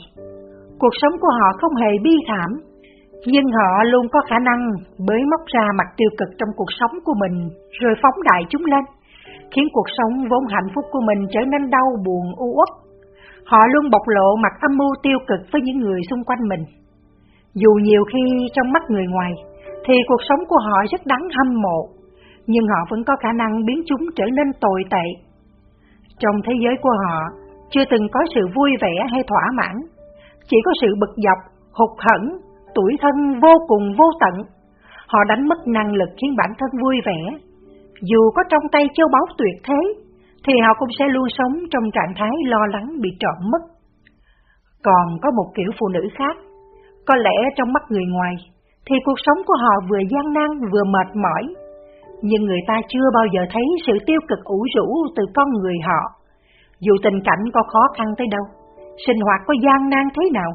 cuộc sống của họ không hề bi thảm, nhưng họ luôn có khả năng bới móc ra mặt tiêu cực trong cuộc sống của mình rồi phóng đại chúng lên, khiến cuộc sống vốn hạnh phúc của mình trở nên đau buồn u uất. Họ luôn bộc lộ mặt âm mưu tiêu cực với những người xung quanh mình. Dù nhiều khi trong mắt người ngoài, thì cuộc sống của họ rất đáng hâm mộ, nhưng họ vẫn có khả năng biến chúng trở nên tồi tệ. Trong thế giới của họ, chưa từng có sự vui vẻ hay thỏa mãn, chỉ có sự bực dọc, hụt hẫng, tuổi thân vô cùng vô tận. Họ đánh mất năng lực khiến bản thân vui vẻ. Dù có trong tay châu báu tuyệt thế, thì họ cũng sẽ luôn sống trong trạng thái lo lắng bị trộm mất. Còn có một kiểu phụ nữ khác, có lẽ trong mắt người ngoài, thì cuộc sống của họ vừa gian nan vừa mệt mỏi, nhưng người ta chưa bao giờ thấy sự tiêu cực ủ rũ từ con người họ. Dù tình cảnh có khó khăn tới đâu, sinh hoạt có gian nan thế nào,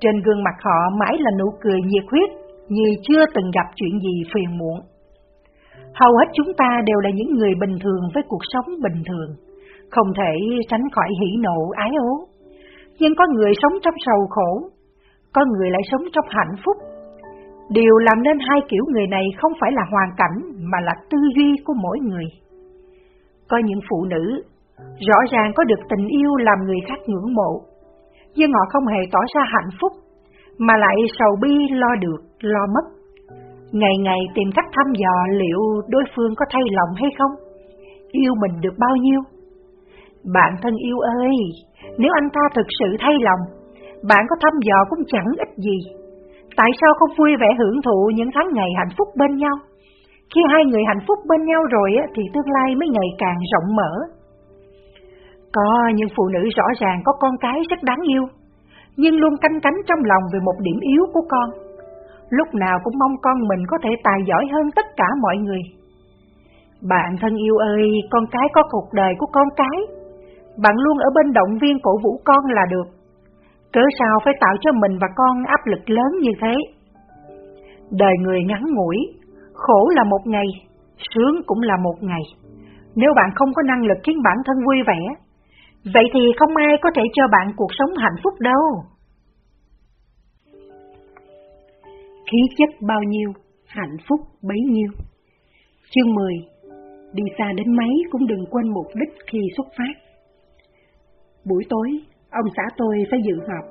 trên gương mặt họ mãi là nụ cười nhiệt huyết, như chưa từng gặp chuyện gì phiền muộn. Hầu hết chúng ta đều là những người bình thường với cuộc sống bình thường, không thể tránh khỏi hỉ nộ ái ố. Nhưng có người sống trong sầu khổ, có người lại sống trong hạnh phúc. Điều làm nên hai kiểu người này không phải là hoàn cảnh mà là tư duy của mỗi người. Có những phụ nữ rõ ràng có được tình yêu làm người khác ngưỡng mộ, nhưng họ không hề tỏ ra hạnh phúc, mà lại sầu bi lo được, lo mất. Ngày ngày tìm cách thăm dò liệu đối phương có thay lòng hay không, yêu mình được bao nhiêu. Bạn thân yêu ơi, nếu anh ta thực sự thay lòng, bạn có thăm dò cũng chẳng ích gì. Tại sao không vui vẻ hưởng thụ những tháng ngày hạnh phúc bên nhau? Khi hai người hạnh phúc bên nhau rồi thì tương lai mới ngày càng rộng mở. Có những phụ nữ rõ ràng có con cái rất đáng yêu, nhưng luôn canh cánh trong lòng về một điểm yếu của con. Lúc nào cũng mong con mình có thể tài giỏi hơn tất cả mọi người. Bạn thân yêu ơi, con cái có cuộc đời của con cái. Bạn luôn ở bên động viên cổ vũ con là được. Cớ sao phải tạo cho mình và con áp lực lớn như thế? Đời người ngắn ngủi, khổ là một ngày, sướng cũng là một ngày. Nếu bạn không có năng lực khiến bản thân vui vẻ, Vậy thì không ai có thể cho bạn cuộc sống hạnh phúc đâu. Khí chất bao nhiêu, hạnh phúc bấy nhiêu. Chương 10 Đi xa đến mấy cũng đừng quên mục đích khi xuất phát. Buổi tối, ông xã tôi phải dự họp.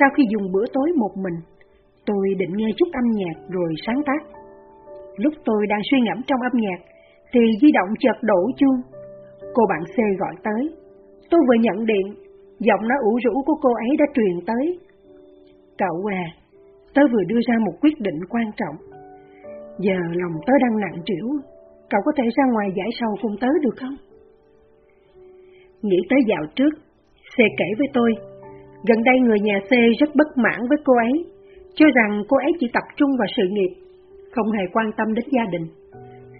Sau khi dùng bữa tối một mình, tôi định nghe chút âm nhạc rồi sáng tác. Lúc tôi đang suy ngẫm trong âm nhạc, thì di động chợt đổ chuông. Cô bạn C gọi tới, Tôi vừa nhận điện, giọng nói ủ rũ của cô ấy đã truyền tới. Cậu à, tớ vừa đưa ra một quyết định quan trọng. Giờ lòng tớ đang nặng trĩu, cậu có thể ra ngoài giải sầu cùng tớ được không? Nghĩ tới dạo trước, C kể với tôi, gần đây người nhà C rất bất mãn với cô ấy, cho rằng cô ấy chỉ tập trung vào sự nghiệp, không hề quan tâm đến gia đình.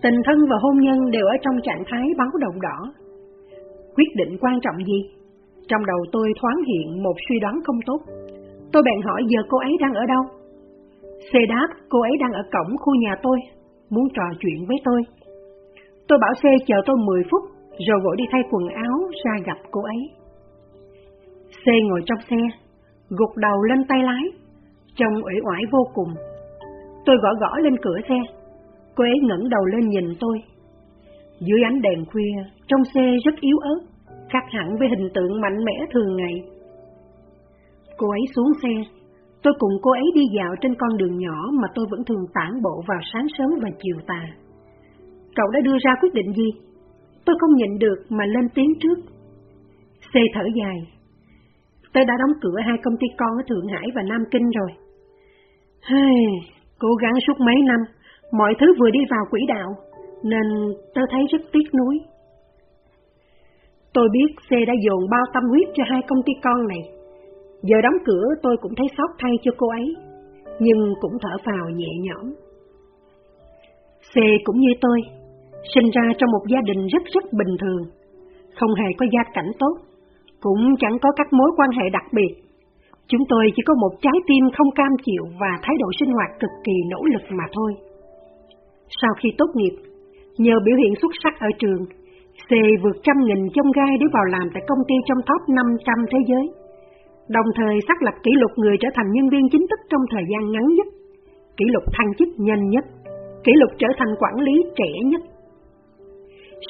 Tình thân và hôn nhân đều ở trong trạng thái báo động đỏ quyết định quan trọng gì? Trong đầu tôi thoáng hiện một suy đoán không tốt. Tôi bèn hỏi giờ cô ấy đang ở đâu? C đáp cô ấy đang ở cổng khu nhà tôi, muốn trò chuyện với tôi. Tôi bảo xe chờ tôi 10 phút, rồi vội đi thay quần áo ra gặp cô ấy. C ngồi trong xe, gục đầu lên tay lái, trông ủy oải vô cùng. Tôi gõ gõ lên cửa xe, cô ấy ngẩng đầu lên nhìn tôi. Dưới ánh đèn khuya, trong xe rất yếu ớt, khác hẳn với hình tượng mạnh mẽ thường ngày. Cô ấy xuống xe, tôi cùng cô ấy đi dạo trên con đường nhỏ mà tôi vẫn thường tản bộ vào sáng sớm và chiều tà. Cậu đã đưa ra quyết định gì? Tôi không nhịn được mà lên tiếng trước. Xe thở dài. Tôi đã đóng cửa hai công ty con ở Thượng Hải và Nam Kinh rồi. Hey, cố gắng suốt mấy năm, mọi thứ vừa đi vào quỹ đạo, nên tôi thấy rất tiếc nuối. Tôi biết C đã dồn bao tâm huyết cho hai công ty con này. Giờ đóng cửa tôi cũng thấy sót thay cho cô ấy, nhưng cũng thở phào nhẹ nhõm. C cũng như tôi, sinh ra trong một gia đình rất rất bình thường, không hề có gia cảnh tốt, cũng chẳng có các mối quan hệ đặc biệt. Chúng tôi chỉ có một trái tim không cam chịu và thái độ sinh hoạt cực kỳ nỗ lực mà thôi. Sau khi tốt nghiệp, Nhờ biểu hiện xuất sắc ở trường, C vượt trăm nghìn trong gai để vào làm tại công ty trong top 500 thế giới. Đồng thời xác lập kỷ lục người trở thành nhân viên chính thức trong thời gian ngắn nhất, kỷ lục thăng chức nhanh nhất, kỷ lục trở thành quản lý trẻ nhất.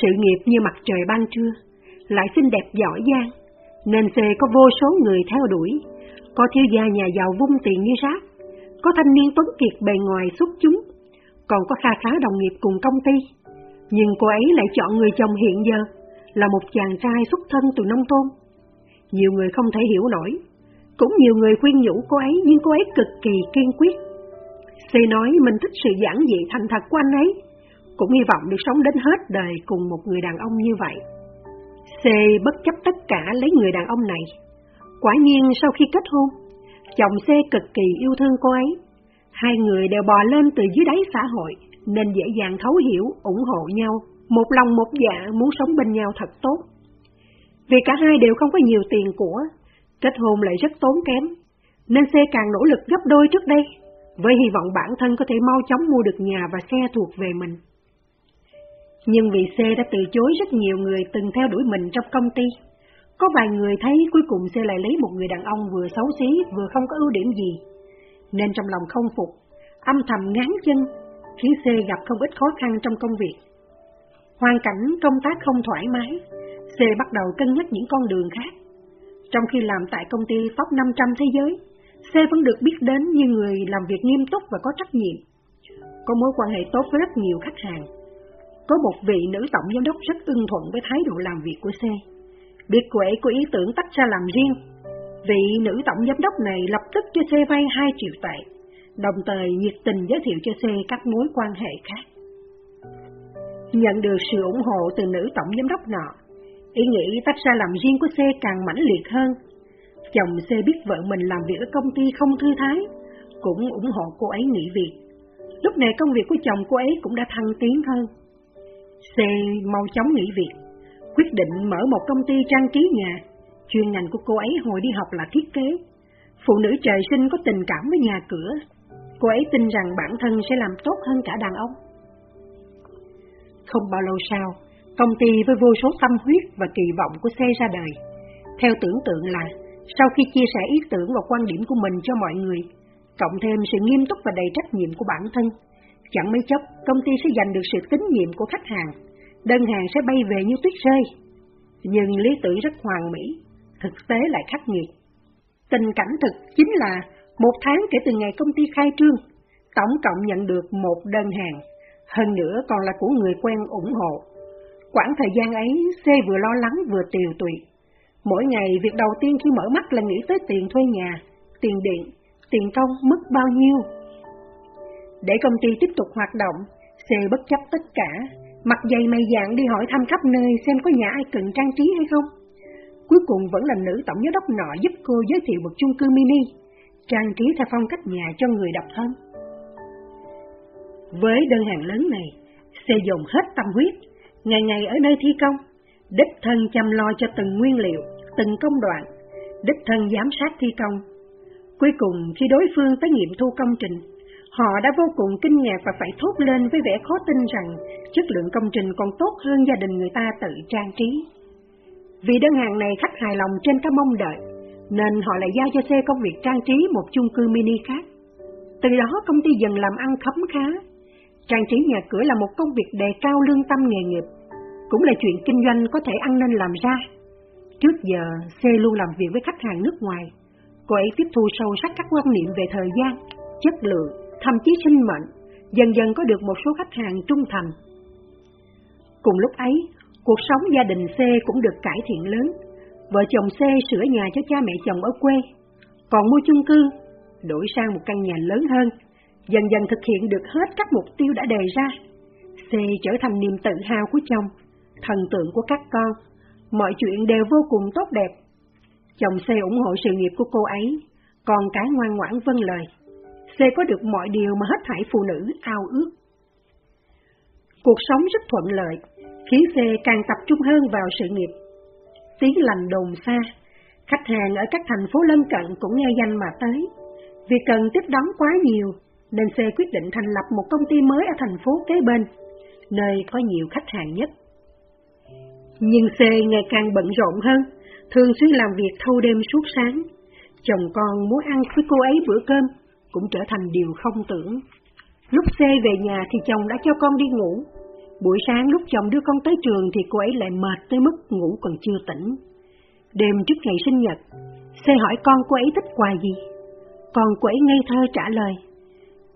Sự nghiệp như mặt trời ban trưa, lại xinh đẹp giỏi giang, nên C có vô số người theo đuổi, có thiếu gia nhà giàu vung tiền như rác, có thanh niên tuấn kiệt bề ngoài xuất chúng, còn có kha khá đồng nghiệp cùng công ty. Nhưng cô ấy lại chọn người chồng hiện giờ là một chàng trai xuất thân từ nông thôn. Nhiều người không thể hiểu nổi, cũng nhiều người khuyên nhủ cô ấy nhưng cô ấy cực kỳ kiên quyết. Xê nói mình thích sự giản dị thành thật của anh ấy, cũng hy vọng được sống đến hết đời cùng một người đàn ông như vậy. Xê bất chấp tất cả lấy người đàn ông này. Quả nhiên sau khi kết hôn, chồng Xê cực kỳ yêu thương cô ấy. Hai người đều bò lên từ dưới đáy xã hội, nên dễ dàng thấu hiểu, ủng hộ nhau, một lòng một dạ muốn sống bên nhau thật tốt. Vì cả hai đều không có nhiều tiền của, kết hôn lại rất tốn kém, nên C càng nỗ lực gấp đôi trước đây, với hy vọng bản thân có thể mau chóng mua được nhà và xe thuộc về mình. Nhưng vì C đã từ chối rất nhiều người từng theo đuổi mình trong công ty. Có vài người thấy cuối cùng C lại lấy một người đàn ông vừa xấu xí vừa không có ưu điểm gì. Nên trong lòng không phục, âm thầm ngán chân, khiến C gặp không ít khó khăn trong công việc. Hoàn cảnh công tác không thoải mái, C bắt đầu cân nhắc những con đường khác. Trong khi làm tại công ty top 500 thế giới, C vẫn được biết đến như người làm việc nghiêm túc và có trách nhiệm. Có mối quan hệ tốt với rất nhiều khách hàng có một vị nữ tổng giám đốc rất ưng thuận với thái độ làm việc của C. Biết cô ấy có ý tưởng tách ra làm riêng, vị nữ tổng giám đốc này lập tức cho C vay 2 triệu tệ, đồng thời nhiệt tình giới thiệu cho C các mối quan hệ khác. Nhận được sự ủng hộ từ nữ tổng giám đốc nọ, ý nghĩ tách ra làm riêng của C càng mãnh liệt hơn. Chồng C biết vợ mình làm việc ở công ty không thư thái, cũng ủng hộ cô ấy nghỉ việc. Lúc này công việc của chồng cô ấy cũng đã thăng tiến hơn. C mau chóng nghỉ việc, quyết định mở một công ty trang trí nhà. Chuyên ngành của cô ấy hồi đi học là thiết kế. Phụ nữ trời sinh có tình cảm với nhà cửa. Cô ấy tin rằng bản thân sẽ làm tốt hơn cả đàn ông. Không bao lâu sau, công ty với vô số tâm huyết và kỳ vọng của xe ra đời. Theo tưởng tượng là, sau khi chia sẻ ý tưởng và quan điểm của mình cho mọi người, cộng thêm sự nghiêm túc và đầy trách nhiệm của bản thân, Chẳng mấy chốc, công ty sẽ giành được sự tín nhiệm của khách hàng, đơn hàng sẽ bay về như tuyết rơi. Nhưng lý tưởng rất hoàn mỹ, thực tế lại khắc nghiệt. Tình cảnh thực chính là một tháng kể từ ngày công ty khai trương, tổng cộng nhận được một đơn hàng, hơn nữa còn là của người quen ủng hộ. Quãng thời gian ấy, C vừa lo lắng vừa tiều tụy. Mỗi ngày, việc đầu tiên khi mở mắt là nghĩ tới tiền thuê nhà, tiền điện, tiền công mất bao nhiêu, để công ty tiếp tục hoạt động, C bất chấp tất cả, mặt dày mày dạng đi hỏi thăm khắp nơi xem có nhà ai cần trang trí hay không. Cuối cùng vẫn là nữ tổng giám đốc nọ giúp cô giới thiệu một chung cư mini, trang trí theo phong cách nhà cho người độc thân. Với đơn hàng lớn này, xe dùng hết tâm huyết, ngày ngày ở nơi thi công, đích thân chăm lo cho từng nguyên liệu, từng công đoạn, đích thân giám sát thi công. Cuối cùng khi đối phương tới nghiệm thu công trình, Họ đã vô cùng kinh ngạc và phải thốt lên với vẻ khó tin rằng chất lượng công trình còn tốt hơn gia đình người ta tự trang trí. Vì đơn hàng này khách hài lòng trên các mong đợi, nên họ lại giao cho xe công việc trang trí một chung cư mini khác. Từ đó công ty dần làm ăn khấm khá. Trang trí nhà cửa là một công việc đề cao lương tâm nghề nghiệp, cũng là chuyện kinh doanh có thể ăn nên làm ra. Trước giờ, C luôn làm việc với khách hàng nước ngoài. Cô ấy tiếp thu sâu sắc các quan niệm về thời gian, chất lượng thậm chí sinh mệnh, dần dần có được một số khách hàng trung thành. Cùng lúc ấy, cuộc sống gia đình C cũng được cải thiện lớn. Vợ chồng C sửa nhà cho cha mẹ chồng ở quê, còn mua chung cư, đổi sang một căn nhà lớn hơn, dần dần thực hiện được hết các mục tiêu đã đề ra. C trở thành niềm tự hào của chồng, thần tượng của các con, mọi chuyện đều vô cùng tốt đẹp. Chồng C ủng hộ sự nghiệp của cô ấy, con cái ngoan ngoãn vâng lời. C có được mọi điều mà hết thảy phụ nữ ao ước. Cuộc sống rất thuận lợi, khiến C càng tập trung hơn vào sự nghiệp. Tiếng lành đồn xa, khách hàng ở các thành phố lân cận cũng nghe danh mà tới. Vì cần tiếp đón quá nhiều, nên C quyết định thành lập một công ty mới ở thành phố kế bên. nơi có nhiều khách hàng nhất. Nhưng C ngày càng bận rộn hơn, thường xuyên làm việc thâu đêm suốt sáng. Chồng con muốn ăn với cô ấy bữa cơm cũng trở thành điều không tưởng. Lúc C về nhà thì chồng đã cho con đi ngủ. Buổi sáng lúc chồng đưa con tới trường thì cô ấy lại mệt tới mức ngủ còn chưa tỉnh. Đêm trước ngày sinh nhật, C hỏi con cô ấy thích quà gì. Con cô ấy ngây thơ trả lời.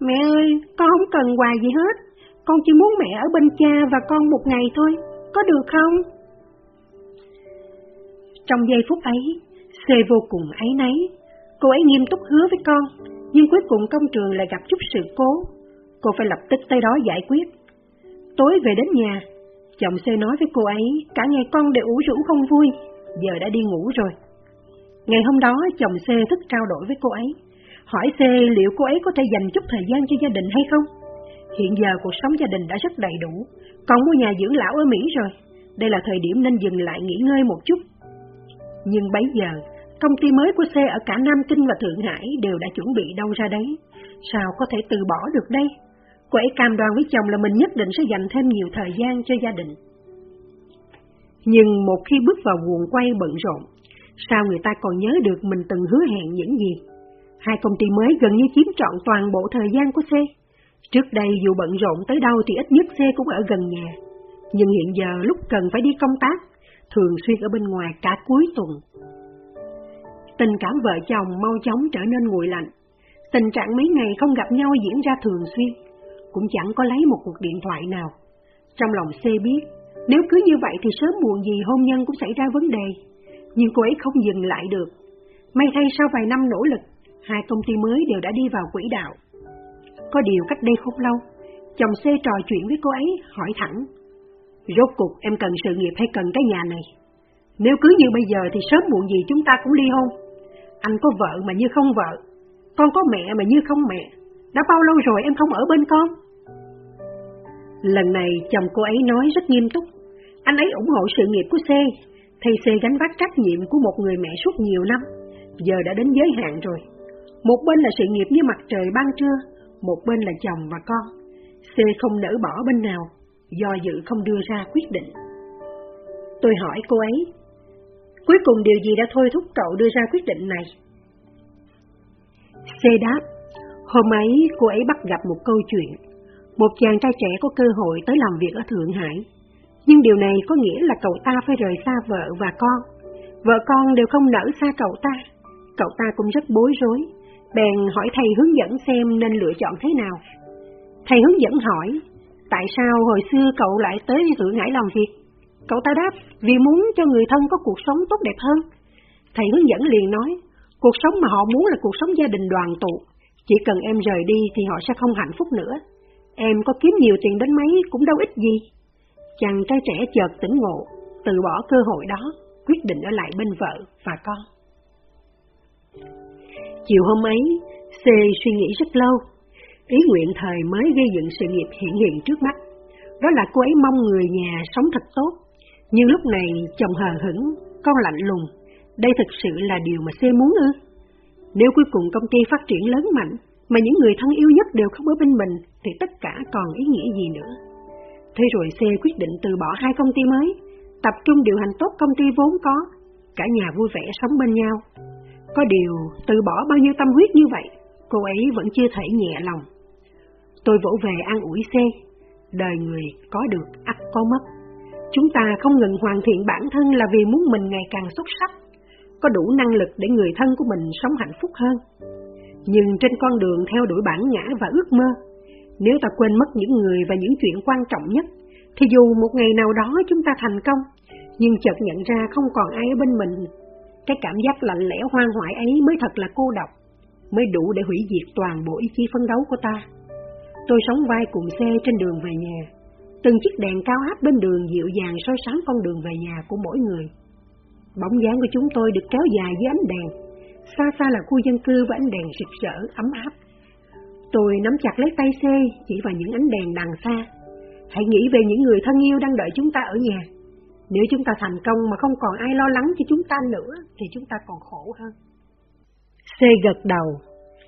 Mẹ ơi, con không cần quà gì hết. Con chỉ muốn mẹ ở bên cha và con một ngày thôi. Có được không? Trong giây phút ấy, C vô cùng áy náy. Cô ấy nghiêm túc hứa với con, nhưng cuối cùng công trường lại gặp chút sự cố. Cô phải lập tức tới đó giải quyết. Tối về đến nhà, chồng xe nói với cô ấy, cả ngày con đều ủ rũ không vui, giờ đã đi ngủ rồi. Ngày hôm đó, chồng C thức trao đổi với cô ấy, hỏi C liệu cô ấy có thể dành chút thời gian cho gia đình hay không? Hiện giờ cuộc sống gia đình đã rất đầy đủ, còn mua nhà dưỡng lão ở Mỹ rồi, đây là thời điểm nên dừng lại nghỉ ngơi một chút. Nhưng bấy giờ, công ty mới của C ở cả Nam Kinh và Thượng Hải đều đã chuẩn bị đâu ra đấy, sao có thể từ bỏ được đây? Cô ấy cam đoan với chồng là mình nhất định sẽ dành thêm nhiều thời gian cho gia đình. Nhưng một khi bước vào guồng quay bận rộn, sao người ta còn nhớ được mình từng hứa hẹn những gì? Hai công ty mới gần như chiếm trọn toàn bộ thời gian của C. Trước đây dù bận rộn tới đâu thì ít nhất C cũng ở gần nhà. Nhưng hiện giờ lúc cần phải đi công tác, thường xuyên ở bên ngoài cả cuối tuần. Tình cảm vợ chồng mau chóng trở nên nguội lạnh. Tình trạng mấy ngày không gặp nhau diễn ra thường xuyên, cũng chẳng có lấy một cuộc điện thoại nào. Trong lòng C biết, nếu cứ như vậy thì sớm muộn gì hôn nhân cũng xảy ra vấn đề, nhưng cô ấy không dừng lại được. May thay sau vài năm nỗ lực, hai công ty mới đều đã đi vào quỹ đạo. Có điều cách đây không lâu, chồng C trò chuyện với cô ấy, hỏi thẳng. Rốt cuộc em cần sự nghiệp hay cần cái nhà này? Nếu cứ như bây giờ thì sớm muộn gì chúng ta cũng ly hôn. Anh có vợ mà như không vợ, con có mẹ mà như không mẹ. Đã bao lâu rồi em không ở bên con? Lần này chồng cô ấy nói rất nghiêm túc. Anh ấy ủng hộ sự nghiệp của C, thay C gánh vác trách nhiệm của một người mẹ suốt nhiều năm. Giờ đã đến giới hạn rồi. Một bên là sự nghiệp như mặt trời ban trưa, một bên là chồng và con. C không nỡ bỏ bên nào, do dự không đưa ra quyết định. Tôi hỏi cô ấy, cuối cùng điều gì đã thôi thúc cậu đưa ra quyết định này? C đáp, hôm ấy cô ấy bắt gặp một câu chuyện, một chàng trai trẻ có cơ hội tới làm việc ở Thượng Hải. Nhưng điều này có nghĩa là cậu ta phải rời xa vợ và con. Vợ con đều không nỡ xa cậu ta. Cậu ta cũng rất bối rối, bèn hỏi thầy hướng dẫn xem nên lựa chọn thế nào. Thầy hướng dẫn hỏi, tại sao hồi xưa cậu lại tới Thượng Hải làm việc? Cậu ta đáp, vì muốn cho người thân có cuộc sống tốt đẹp hơn. Thầy hướng dẫn liền nói, cuộc sống mà họ muốn là cuộc sống gia đình đoàn tụ. Chỉ cần em rời đi thì họ sẽ không hạnh phúc nữa. Em có kiếm nhiều tiền đến mấy cũng đâu ích gì. Chàng trai trẻ chợt tỉnh ngộ, từ bỏ cơ hội đó, quyết định ở lại bên vợ và con. Chiều hôm ấy, C suy nghĩ rất lâu. Ý nguyện thời mới gây dựng sự nghiệp hiện hiện trước mắt. Đó là cô ấy mong người nhà sống thật tốt. Nhưng lúc này chồng hờ hững, con lạnh lùng. Đây thực sự là điều mà C muốn ư? Nếu cuối cùng công ty phát triển lớn mạnh, mà những người thân yêu nhất đều không ở bên mình, thì tất cả còn ý nghĩa gì nữa? Thế rồi C quyết định từ bỏ hai công ty mới, tập trung điều hành tốt công ty vốn có, cả nhà vui vẻ sống bên nhau. Có điều, từ bỏ bao nhiêu tâm huyết như vậy, cô ấy vẫn chưa thể nhẹ lòng. Tôi vỗ về an ủi C, đời người có được ắt có mất. Chúng ta không ngừng hoàn thiện bản thân là vì muốn mình ngày càng xuất sắc, có đủ năng lực để người thân của mình sống hạnh phúc hơn. Nhưng trên con đường theo đuổi bản ngã và ước mơ, nếu ta quên mất những người và những chuyện quan trọng nhất, thì dù một ngày nào đó chúng ta thành công, nhưng chợt nhận ra không còn ai ở bên mình, cái cảm giác lạnh lẽo hoang hoại ấy mới thật là cô độc, mới đủ để hủy diệt toàn bộ ý chí phấn đấu của ta. Tôi sống vai cùng xe trên đường về nhà, từng chiếc đèn cao áp bên đường dịu dàng soi sáng con đường về nhà của mỗi người. Bóng dáng của chúng tôi được kéo dài dưới ánh đèn, xa xa là khu dân cư và ánh đèn rực rỡ, ấm áp. Tôi nắm chặt lấy tay xe chỉ vào những ánh đèn đằng xa. Hãy nghĩ về những người thân yêu đang đợi chúng ta ở nhà. Nếu chúng ta thành công mà không còn ai lo lắng cho chúng ta nữa, thì chúng ta còn khổ hơn. C gật đầu,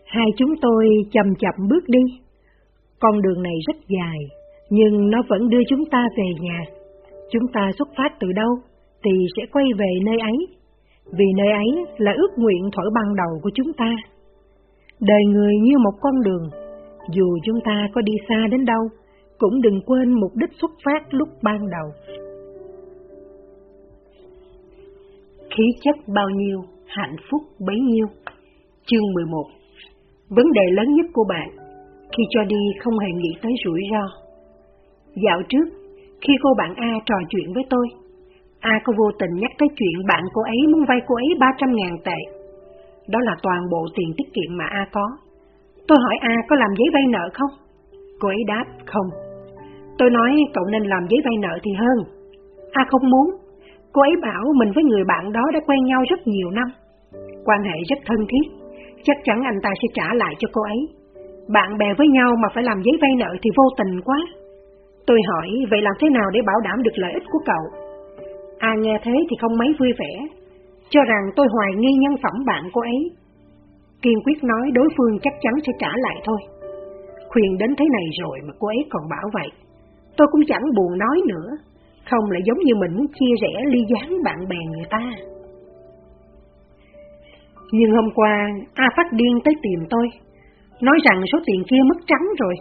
hai chúng tôi chậm chậm bước đi. Con đường này rất dài, nhưng nó vẫn đưa chúng ta về nhà. Chúng ta xuất phát từ đâu thì sẽ quay về nơi ấy, vì nơi ấy là ước nguyện thổi ban đầu của chúng ta. Đời người như một con đường, dù chúng ta có đi xa đến đâu, cũng đừng quên mục đích xuất phát lúc ban đầu. Khí chất bao nhiêu, hạnh phúc bấy nhiêu. Chương 11 Vấn đề lớn nhất của bạn khi cho đi không hề nghĩ tới rủi ro. Dạo trước, khi cô bạn A trò chuyện với tôi, A có vô tình nhắc tới chuyện bạn cô ấy muốn vay cô ấy 300 ngàn tệ. Đó là toàn bộ tiền tiết kiệm mà A có. Tôi hỏi A có làm giấy vay nợ không? Cô ấy đáp không. Tôi nói cậu nên làm giấy vay nợ thì hơn. A không muốn. Cô ấy bảo mình với người bạn đó đã quen nhau rất nhiều năm. Quan hệ rất thân thiết. Chắc chắn anh ta sẽ trả lại cho cô ấy. Bạn bè với nhau mà phải làm giấy vay nợ thì vô tình quá. Tôi hỏi vậy làm thế nào để bảo đảm được lợi ích của cậu? A nghe thế thì không mấy vui vẻ, cho rằng tôi hoài nghi nhân phẩm bạn cô ấy. Kiên quyết nói đối phương chắc chắn sẽ trả lại thôi. Khuyên đến thế này rồi mà cô ấy còn bảo vậy. Tôi cũng chẳng buồn nói nữa, không lại giống như mình muốn chia rẽ ly gián bạn bè người ta. Nhưng hôm qua, A phát điên tới tìm tôi, nói rằng số tiền kia mất trắng rồi.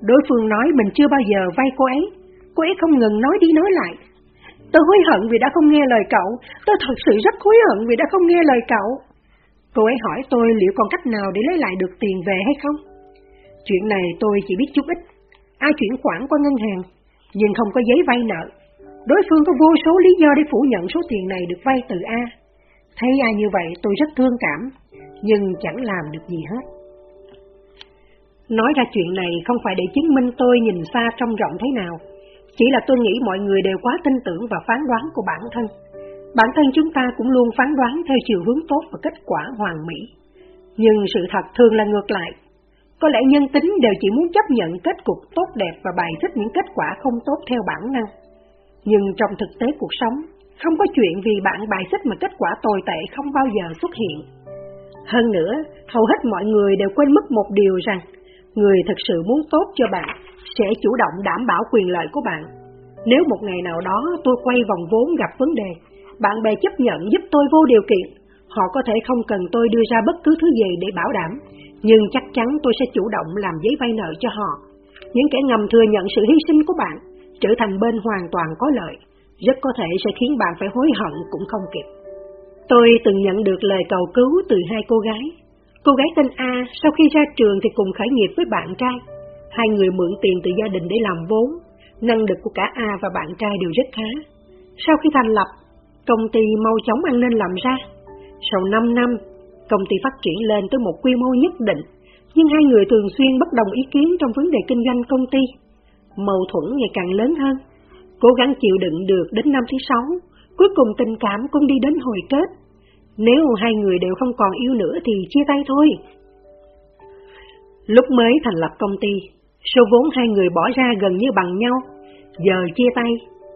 Đối phương nói mình chưa bao giờ vay cô ấy, cô ấy không ngừng nói đi nói lại. Tôi hối hận vì đã không nghe lời cậu, tôi thật sự rất hối hận vì đã không nghe lời cậu. Cô ấy hỏi tôi liệu còn cách nào để lấy lại được tiền về hay không? Chuyện này tôi chỉ biết chút ít. Ai chuyển khoản qua ngân hàng, nhưng không có giấy vay nợ. Đối phương có vô số lý do để phủ nhận số tiền này được vay từ A. Thấy ai như vậy tôi rất thương cảm, nhưng chẳng làm được gì hết. Nói ra chuyện này không phải để chứng minh tôi nhìn xa trong rộng thế nào, chỉ là tôi nghĩ mọi người đều quá tin tưởng và phán đoán của bản thân. Bản thân chúng ta cũng luôn phán đoán theo chiều hướng tốt và kết quả hoàn mỹ. Nhưng sự thật thường là ngược lại. Có lẽ nhân tính đều chỉ muốn chấp nhận kết cục tốt đẹp và bài xích những kết quả không tốt theo bản năng. Nhưng trong thực tế cuộc sống, không có chuyện vì bạn bài xích mà kết quả tồi tệ không bao giờ xuất hiện. Hơn nữa, hầu hết mọi người đều quên mất một điều rằng, người thật sự muốn tốt cho bạn sẽ chủ động đảm bảo quyền lợi của bạn. Nếu một ngày nào đó tôi quay vòng vốn gặp vấn đề, bạn bè chấp nhận giúp tôi vô điều kiện, họ có thể không cần tôi đưa ra bất cứ thứ gì để bảo đảm, nhưng chắc chắn tôi sẽ chủ động làm giấy vay nợ cho họ. Những kẻ ngầm thừa nhận sự hy sinh của bạn, trở thành bên hoàn toàn có lợi, rất có thể sẽ khiến bạn phải hối hận cũng không kịp. Tôi từng nhận được lời cầu cứu từ hai cô gái. Cô gái tên A sau khi ra trường thì cùng khởi nghiệp với bạn trai. Hai người mượn tiền từ gia đình để làm vốn, năng lực của cả A và bạn trai đều rất khá. Sau khi thành lập, công ty mau chóng ăn nên làm ra. Sau 5 năm, công ty phát triển lên tới một quy mô nhất định, nhưng hai người thường xuyên bất đồng ý kiến trong vấn đề kinh doanh công ty. Mâu thuẫn ngày càng lớn hơn, cố gắng chịu đựng được đến năm thứ sáu, cuối cùng tình cảm cũng đi đến hồi kết. Nếu hai người đều không còn yêu nữa thì chia tay thôi. Lúc mới thành lập công ty, số vốn hai người bỏ ra gần như bằng nhau, giờ chia tay,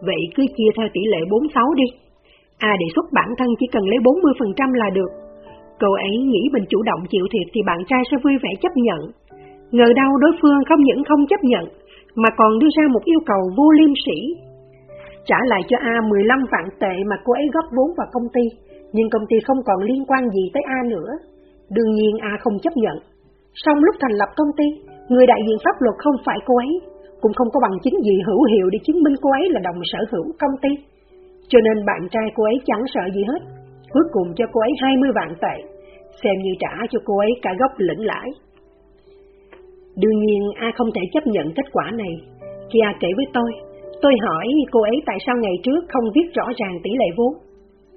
vậy cứ chia theo tỷ lệ 46 đi. A đề xuất bản thân chỉ cần lấy 40% là được. Cậu ấy nghĩ mình chủ động chịu thiệt thì bạn trai sẽ vui vẻ chấp nhận. Ngờ đâu đối phương không những không chấp nhận, mà còn đưa ra một yêu cầu vô liêm sỉ. Trả lại cho A 15 vạn tệ mà cô ấy góp vốn vào công ty, nhưng công ty không còn liên quan gì tới A nữa. Đương nhiên A không chấp nhận. Xong lúc thành lập công ty, người đại diện pháp luật không phải cô ấy, cũng không có bằng chứng gì hữu hiệu để chứng minh cô ấy là đồng sở hữu công ty. Cho nên bạn trai cô ấy chẳng sợ gì hết, cuối cùng cho cô ấy 20 vạn tệ, xem như trả cho cô ấy cả gốc lẫn lãi. Đương nhiên A không thể chấp nhận kết quả này. Khi A kể với tôi, tôi hỏi cô ấy tại sao ngày trước không viết rõ ràng tỷ lệ vốn.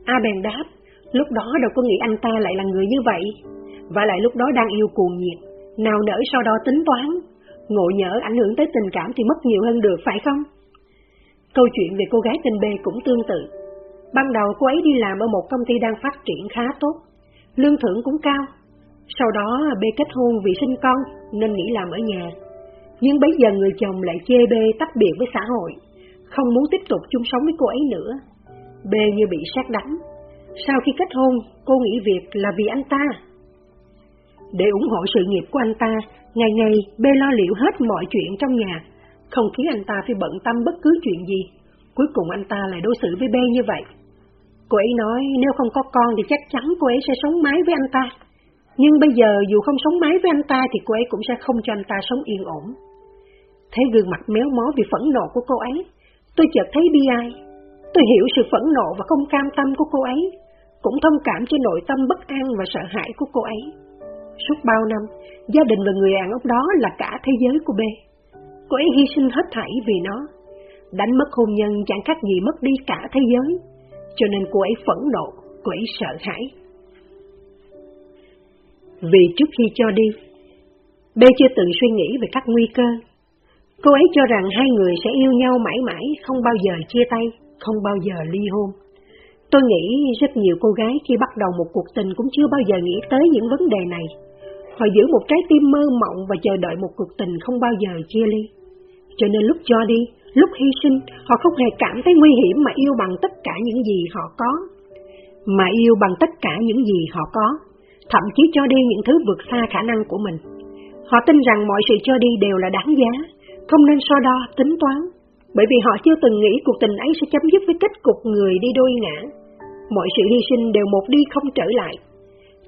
A bèn đáp, lúc đó đâu có nghĩ anh ta lại là người như vậy, và lại lúc đó đang yêu cuồng nhiệt, nào nỡ sau đó tính toán, ngộ nhỡ ảnh hưởng tới tình cảm thì mất nhiều hơn được phải không? Câu chuyện về cô gái tên B cũng tương tự. Ban đầu cô ấy đi làm ở một công ty đang phát triển khá tốt, lương thưởng cũng cao. Sau đó B kết hôn vì sinh con nên nghỉ làm ở nhà. Nhưng bây giờ người chồng lại chê B tách biệt với xã hội, không muốn tiếp tục chung sống với cô ấy nữa. B như bị sát đánh. Sau khi kết hôn, cô nghỉ việc là vì anh ta. Để ủng hộ sự nghiệp của anh ta, ngày ngày B lo liệu hết mọi chuyện trong nhà, không khiến anh ta phải bận tâm bất cứ chuyện gì. Cuối cùng anh ta lại đối xử với B như vậy. Cô ấy nói nếu không có con thì chắc chắn cô ấy sẽ sống mái với anh ta. Nhưng bây giờ dù không sống mái với anh ta thì cô ấy cũng sẽ không cho anh ta sống yên ổn. Thấy gương mặt méo mó vì phẫn nộ của cô ấy, tôi chợt thấy bi ai. Tôi hiểu sự phẫn nộ và không cam tâm của cô ấy, cũng thông cảm cho nội tâm bất an và sợ hãi của cô ấy. Suốt bao năm, gia đình và người đàn ông đó là cả thế giới của B. Cô ấy hy sinh hết thảy vì nó. Đánh mất hôn nhân chẳng khác gì mất đi cả thế giới, cho nên cô ấy phẫn nộ, cô ấy sợ hãi. Vì trước khi cho đi, B chưa từng suy nghĩ về các nguy cơ. Cô ấy cho rằng hai người sẽ yêu nhau mãi mãi, không bao giờ chia tay, không bao giờ ly hôn. Tôi nghĩ rất nhiều cô gái khi bắt đầu một cuộc tình cũng chưa bao giờ nghĩ tới những vấn đề này. Họ giữ một trái tim mơ mộng và chờ đợi một cuộc tình không bao giờ chia ly. Cho nên lúc cho đi, lúc hy sinh, họ không hề cảm thấy nguy hiểm mà yêu bằng tất cả những gì họ có. Mà yêu bằng tất cả những gì họ có, thậm chí cho đi những thứ vượt xa khả năng của mình. Họ tin rằng mọi sự cho đi đều là đáng giá, không nên so đo, tính toán, bởi vì họ chưa từng nghĩ cuộc tình ấy sẽ chấm dứt với kết cục người đi đôi ngã. Mọi sự hy sinh đều một đi không trở lại.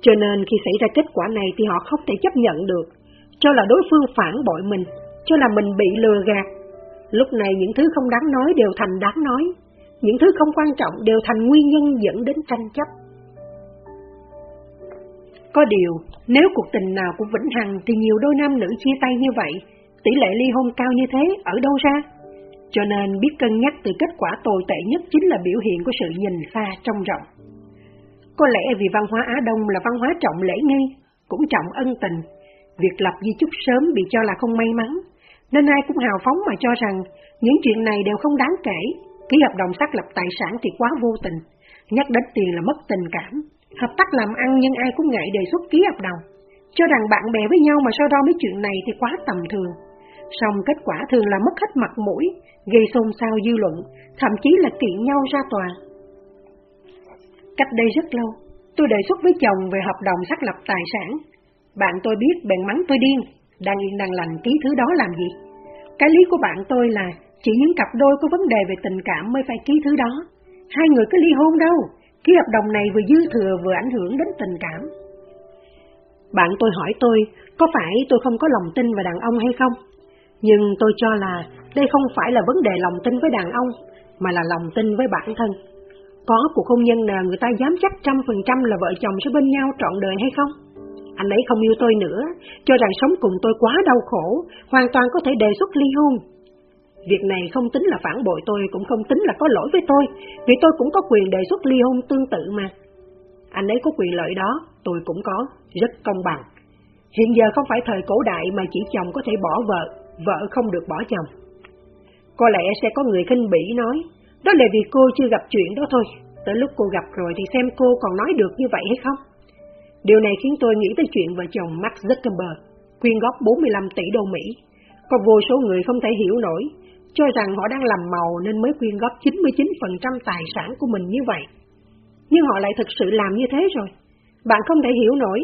Cho nên khi xảy ra kết quả này thì họ không thể chấp nhận được, cho là đối phương phản bội mình, cho là mình bị lừa gạt. Lúc này những thứ không đáng nói đều thành đáng nói, những thứ không quan trọng đều thành nguyên nhân dẫn đến tranh chấp. Có điều, nếu cuộc tình nào cũng vĩnh hằng thì nhiều đôi nam nữ chia tay như vậy, tỷ lệ ly hôn cao như thế ở đâu ra? Cho nên biết cân nhắc từ kết quả tồi tệ nhất chính là biểu hiện của sự nhìn xa trông rộng. Có lẽ vì văn hóa Á Đông là văn hóa trọng lễ nghi, cũng trọng ân tình, việc lập di chúc sớm bị cho là không may mắn, nên ai cũng hào phóng mà cho rằng những chuyện này đều không đáng kể, ký hợp đồng xác lập tài sản thì quá vô tình, nhắc đến tiền là mất tình cảm, hợp tác làm ăn nhưng ai cũng ngại đề xuất ký hợp đồng, cho rằng bạn bè với nhau mà so đo mấy chuyện này thì quá tầm thường. Xong kết quả thường là mất hết mặt mũi, gây xôn xao dư luận, thậm chí là kiện nhau ra tòa. Cách đây rất lâu, tôi đề xuất với chồng về hợp đồng xác lập tài sản. Bạn tôi biết bèn mắng tôi điên, đang yên đang lành ký thứ đó làm gì. Cái lý của bạn tôi là chỉ những cặp đôi có vấn đề về tình cảm mới phải ký thứ đó. Hai người có ly hôn đâu, ký hợp đồng này vừa dư thừa vừa ảnh hưởng đến tình cảm. Bạn tôi hỏi tôi, có phải tôi không có lòng tin vào đàn ông hay không? Nhưng tôi cho là đây không phải là vấn đề lòng tin với đàn ông, mà là lòng tin với bản thân. Có cuộc hôn nhân nào người ta dám chắc trăm phần trăm là vợ chồng sẽ bên nhau trọn đời hay không? Anh ấy không yêu tôi nữa, cho rằng sống cùng tôi quá đau khổ, hoàn toàn có thể đề xuất ly hôn. Việc này không tính là phản bội tôi, cũng không tính là có lỗi với tôi, vì tôi cũng có quyền đề xuất ly hôn tương tự mà. Anh ấy có quyền lợi đó, tôi cũng có, rất công bằng. Hiện giờ không phải thời cổ đại mà chỉ chồng có thể bỏ vợ, vợ không được bỏ chồng. Có lẽ sẽ có người khinh bỉ nói, đó là vì cô chưa gặp chuyện đó thôi, tới lúc cô gặp rồi thì xem cô còn nói được như vậy hay không. Điều này khiến tôi nghĩ tới chuyện vợ chồng Mark Zuckerberg, quyên góp 45 tỷ đô Mỹ. Có vô số người không thể hiểu nổi, cho rằng họ đang làm màu nên mới quyên góp 99% tài sản của mình như vậy. Nhưng họ lại thực sự làm như thế rồi. Bạn không thể hiểu nổi,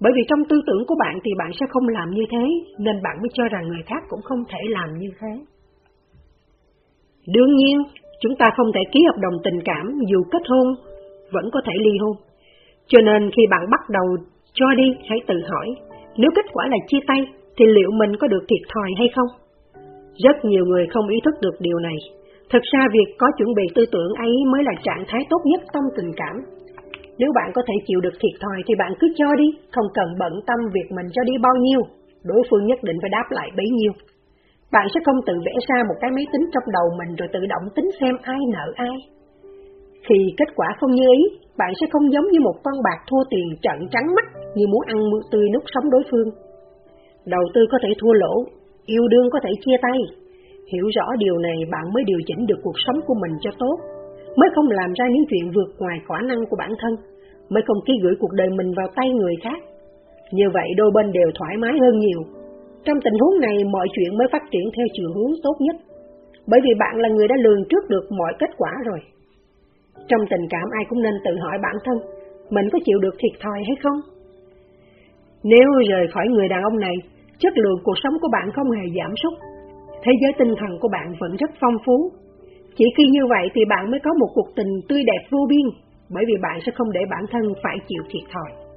bởi vì trong tư tưởng của bạn thì bạn sẽ không làm như thế, nên bạn mới cho rằng người khác cũng không thể làm như thế. Đương nhiên, chúng ta không thể ký hợp đồng tình cảm dù kết hôn, vẫn có thể ly hôn. Cho nên khi bạn bắt đầu cho đi, hãy tự hỏi, nếu kết quả là chia tay, thì liệu mình có được thiệt thòi hay không? Rất nhiều người không ý thức được điều này. Thực ra việc có chuẩn bị tư tưởng ấy mới là trạng thái tốt nhất trong tình cảm. Nếu bạn có thể chịu được thiệt thòi thì bạn cứ cho đi, không cần bận tâm việc mình cho đi bao nhiêu, đối phương nhất định phải đáp lại bấy nhiêu. Bạn sẽ không tự vẽ ra một cái máy tính trong đầu mình rồi tự động tính xem ai nợ ai. Khi kết quả không như ý, bạn sẽ không giống như một con bạc thua tiền trận trắng mắt như muốn ăn mưa tươi nút sống đối phương. Đầu tư có thể thua lỗ, yêu đương có thể chia tay. Hiểu rõ điều này bạn mới điều chỉnh được cuộc sống của mình cho tốt, mới không làm ra những chuyện vượt ngoài khả năng của bản thân, mới không ký gửi cuộc đời mình vào tay người khác. Như vậy đôi bên đều thoải mái hơn nhiều. Trong tình huống này mọi chuyện mới phát triển theo chiều hướng tốt nhất, bởi vì bạn là người đã lường trước được mọi kết quả rồi. Trong tình cảm ai cũng nên tự hỏi bản thân, mình có chịu được thiệt thòi hay không? Nếu rời khỏi người đàn ông này, chất lượng cuộc sống của bạn không hề giảm sút. thế giới tinh thần của bạn vẫn rất phong phú. Chỉ khi như vậy thì bạn mới có một cuộc tình tươi đẹp vô biên, bởi vì bạn sẽ không để bản thân phải chịu thiệt thòi.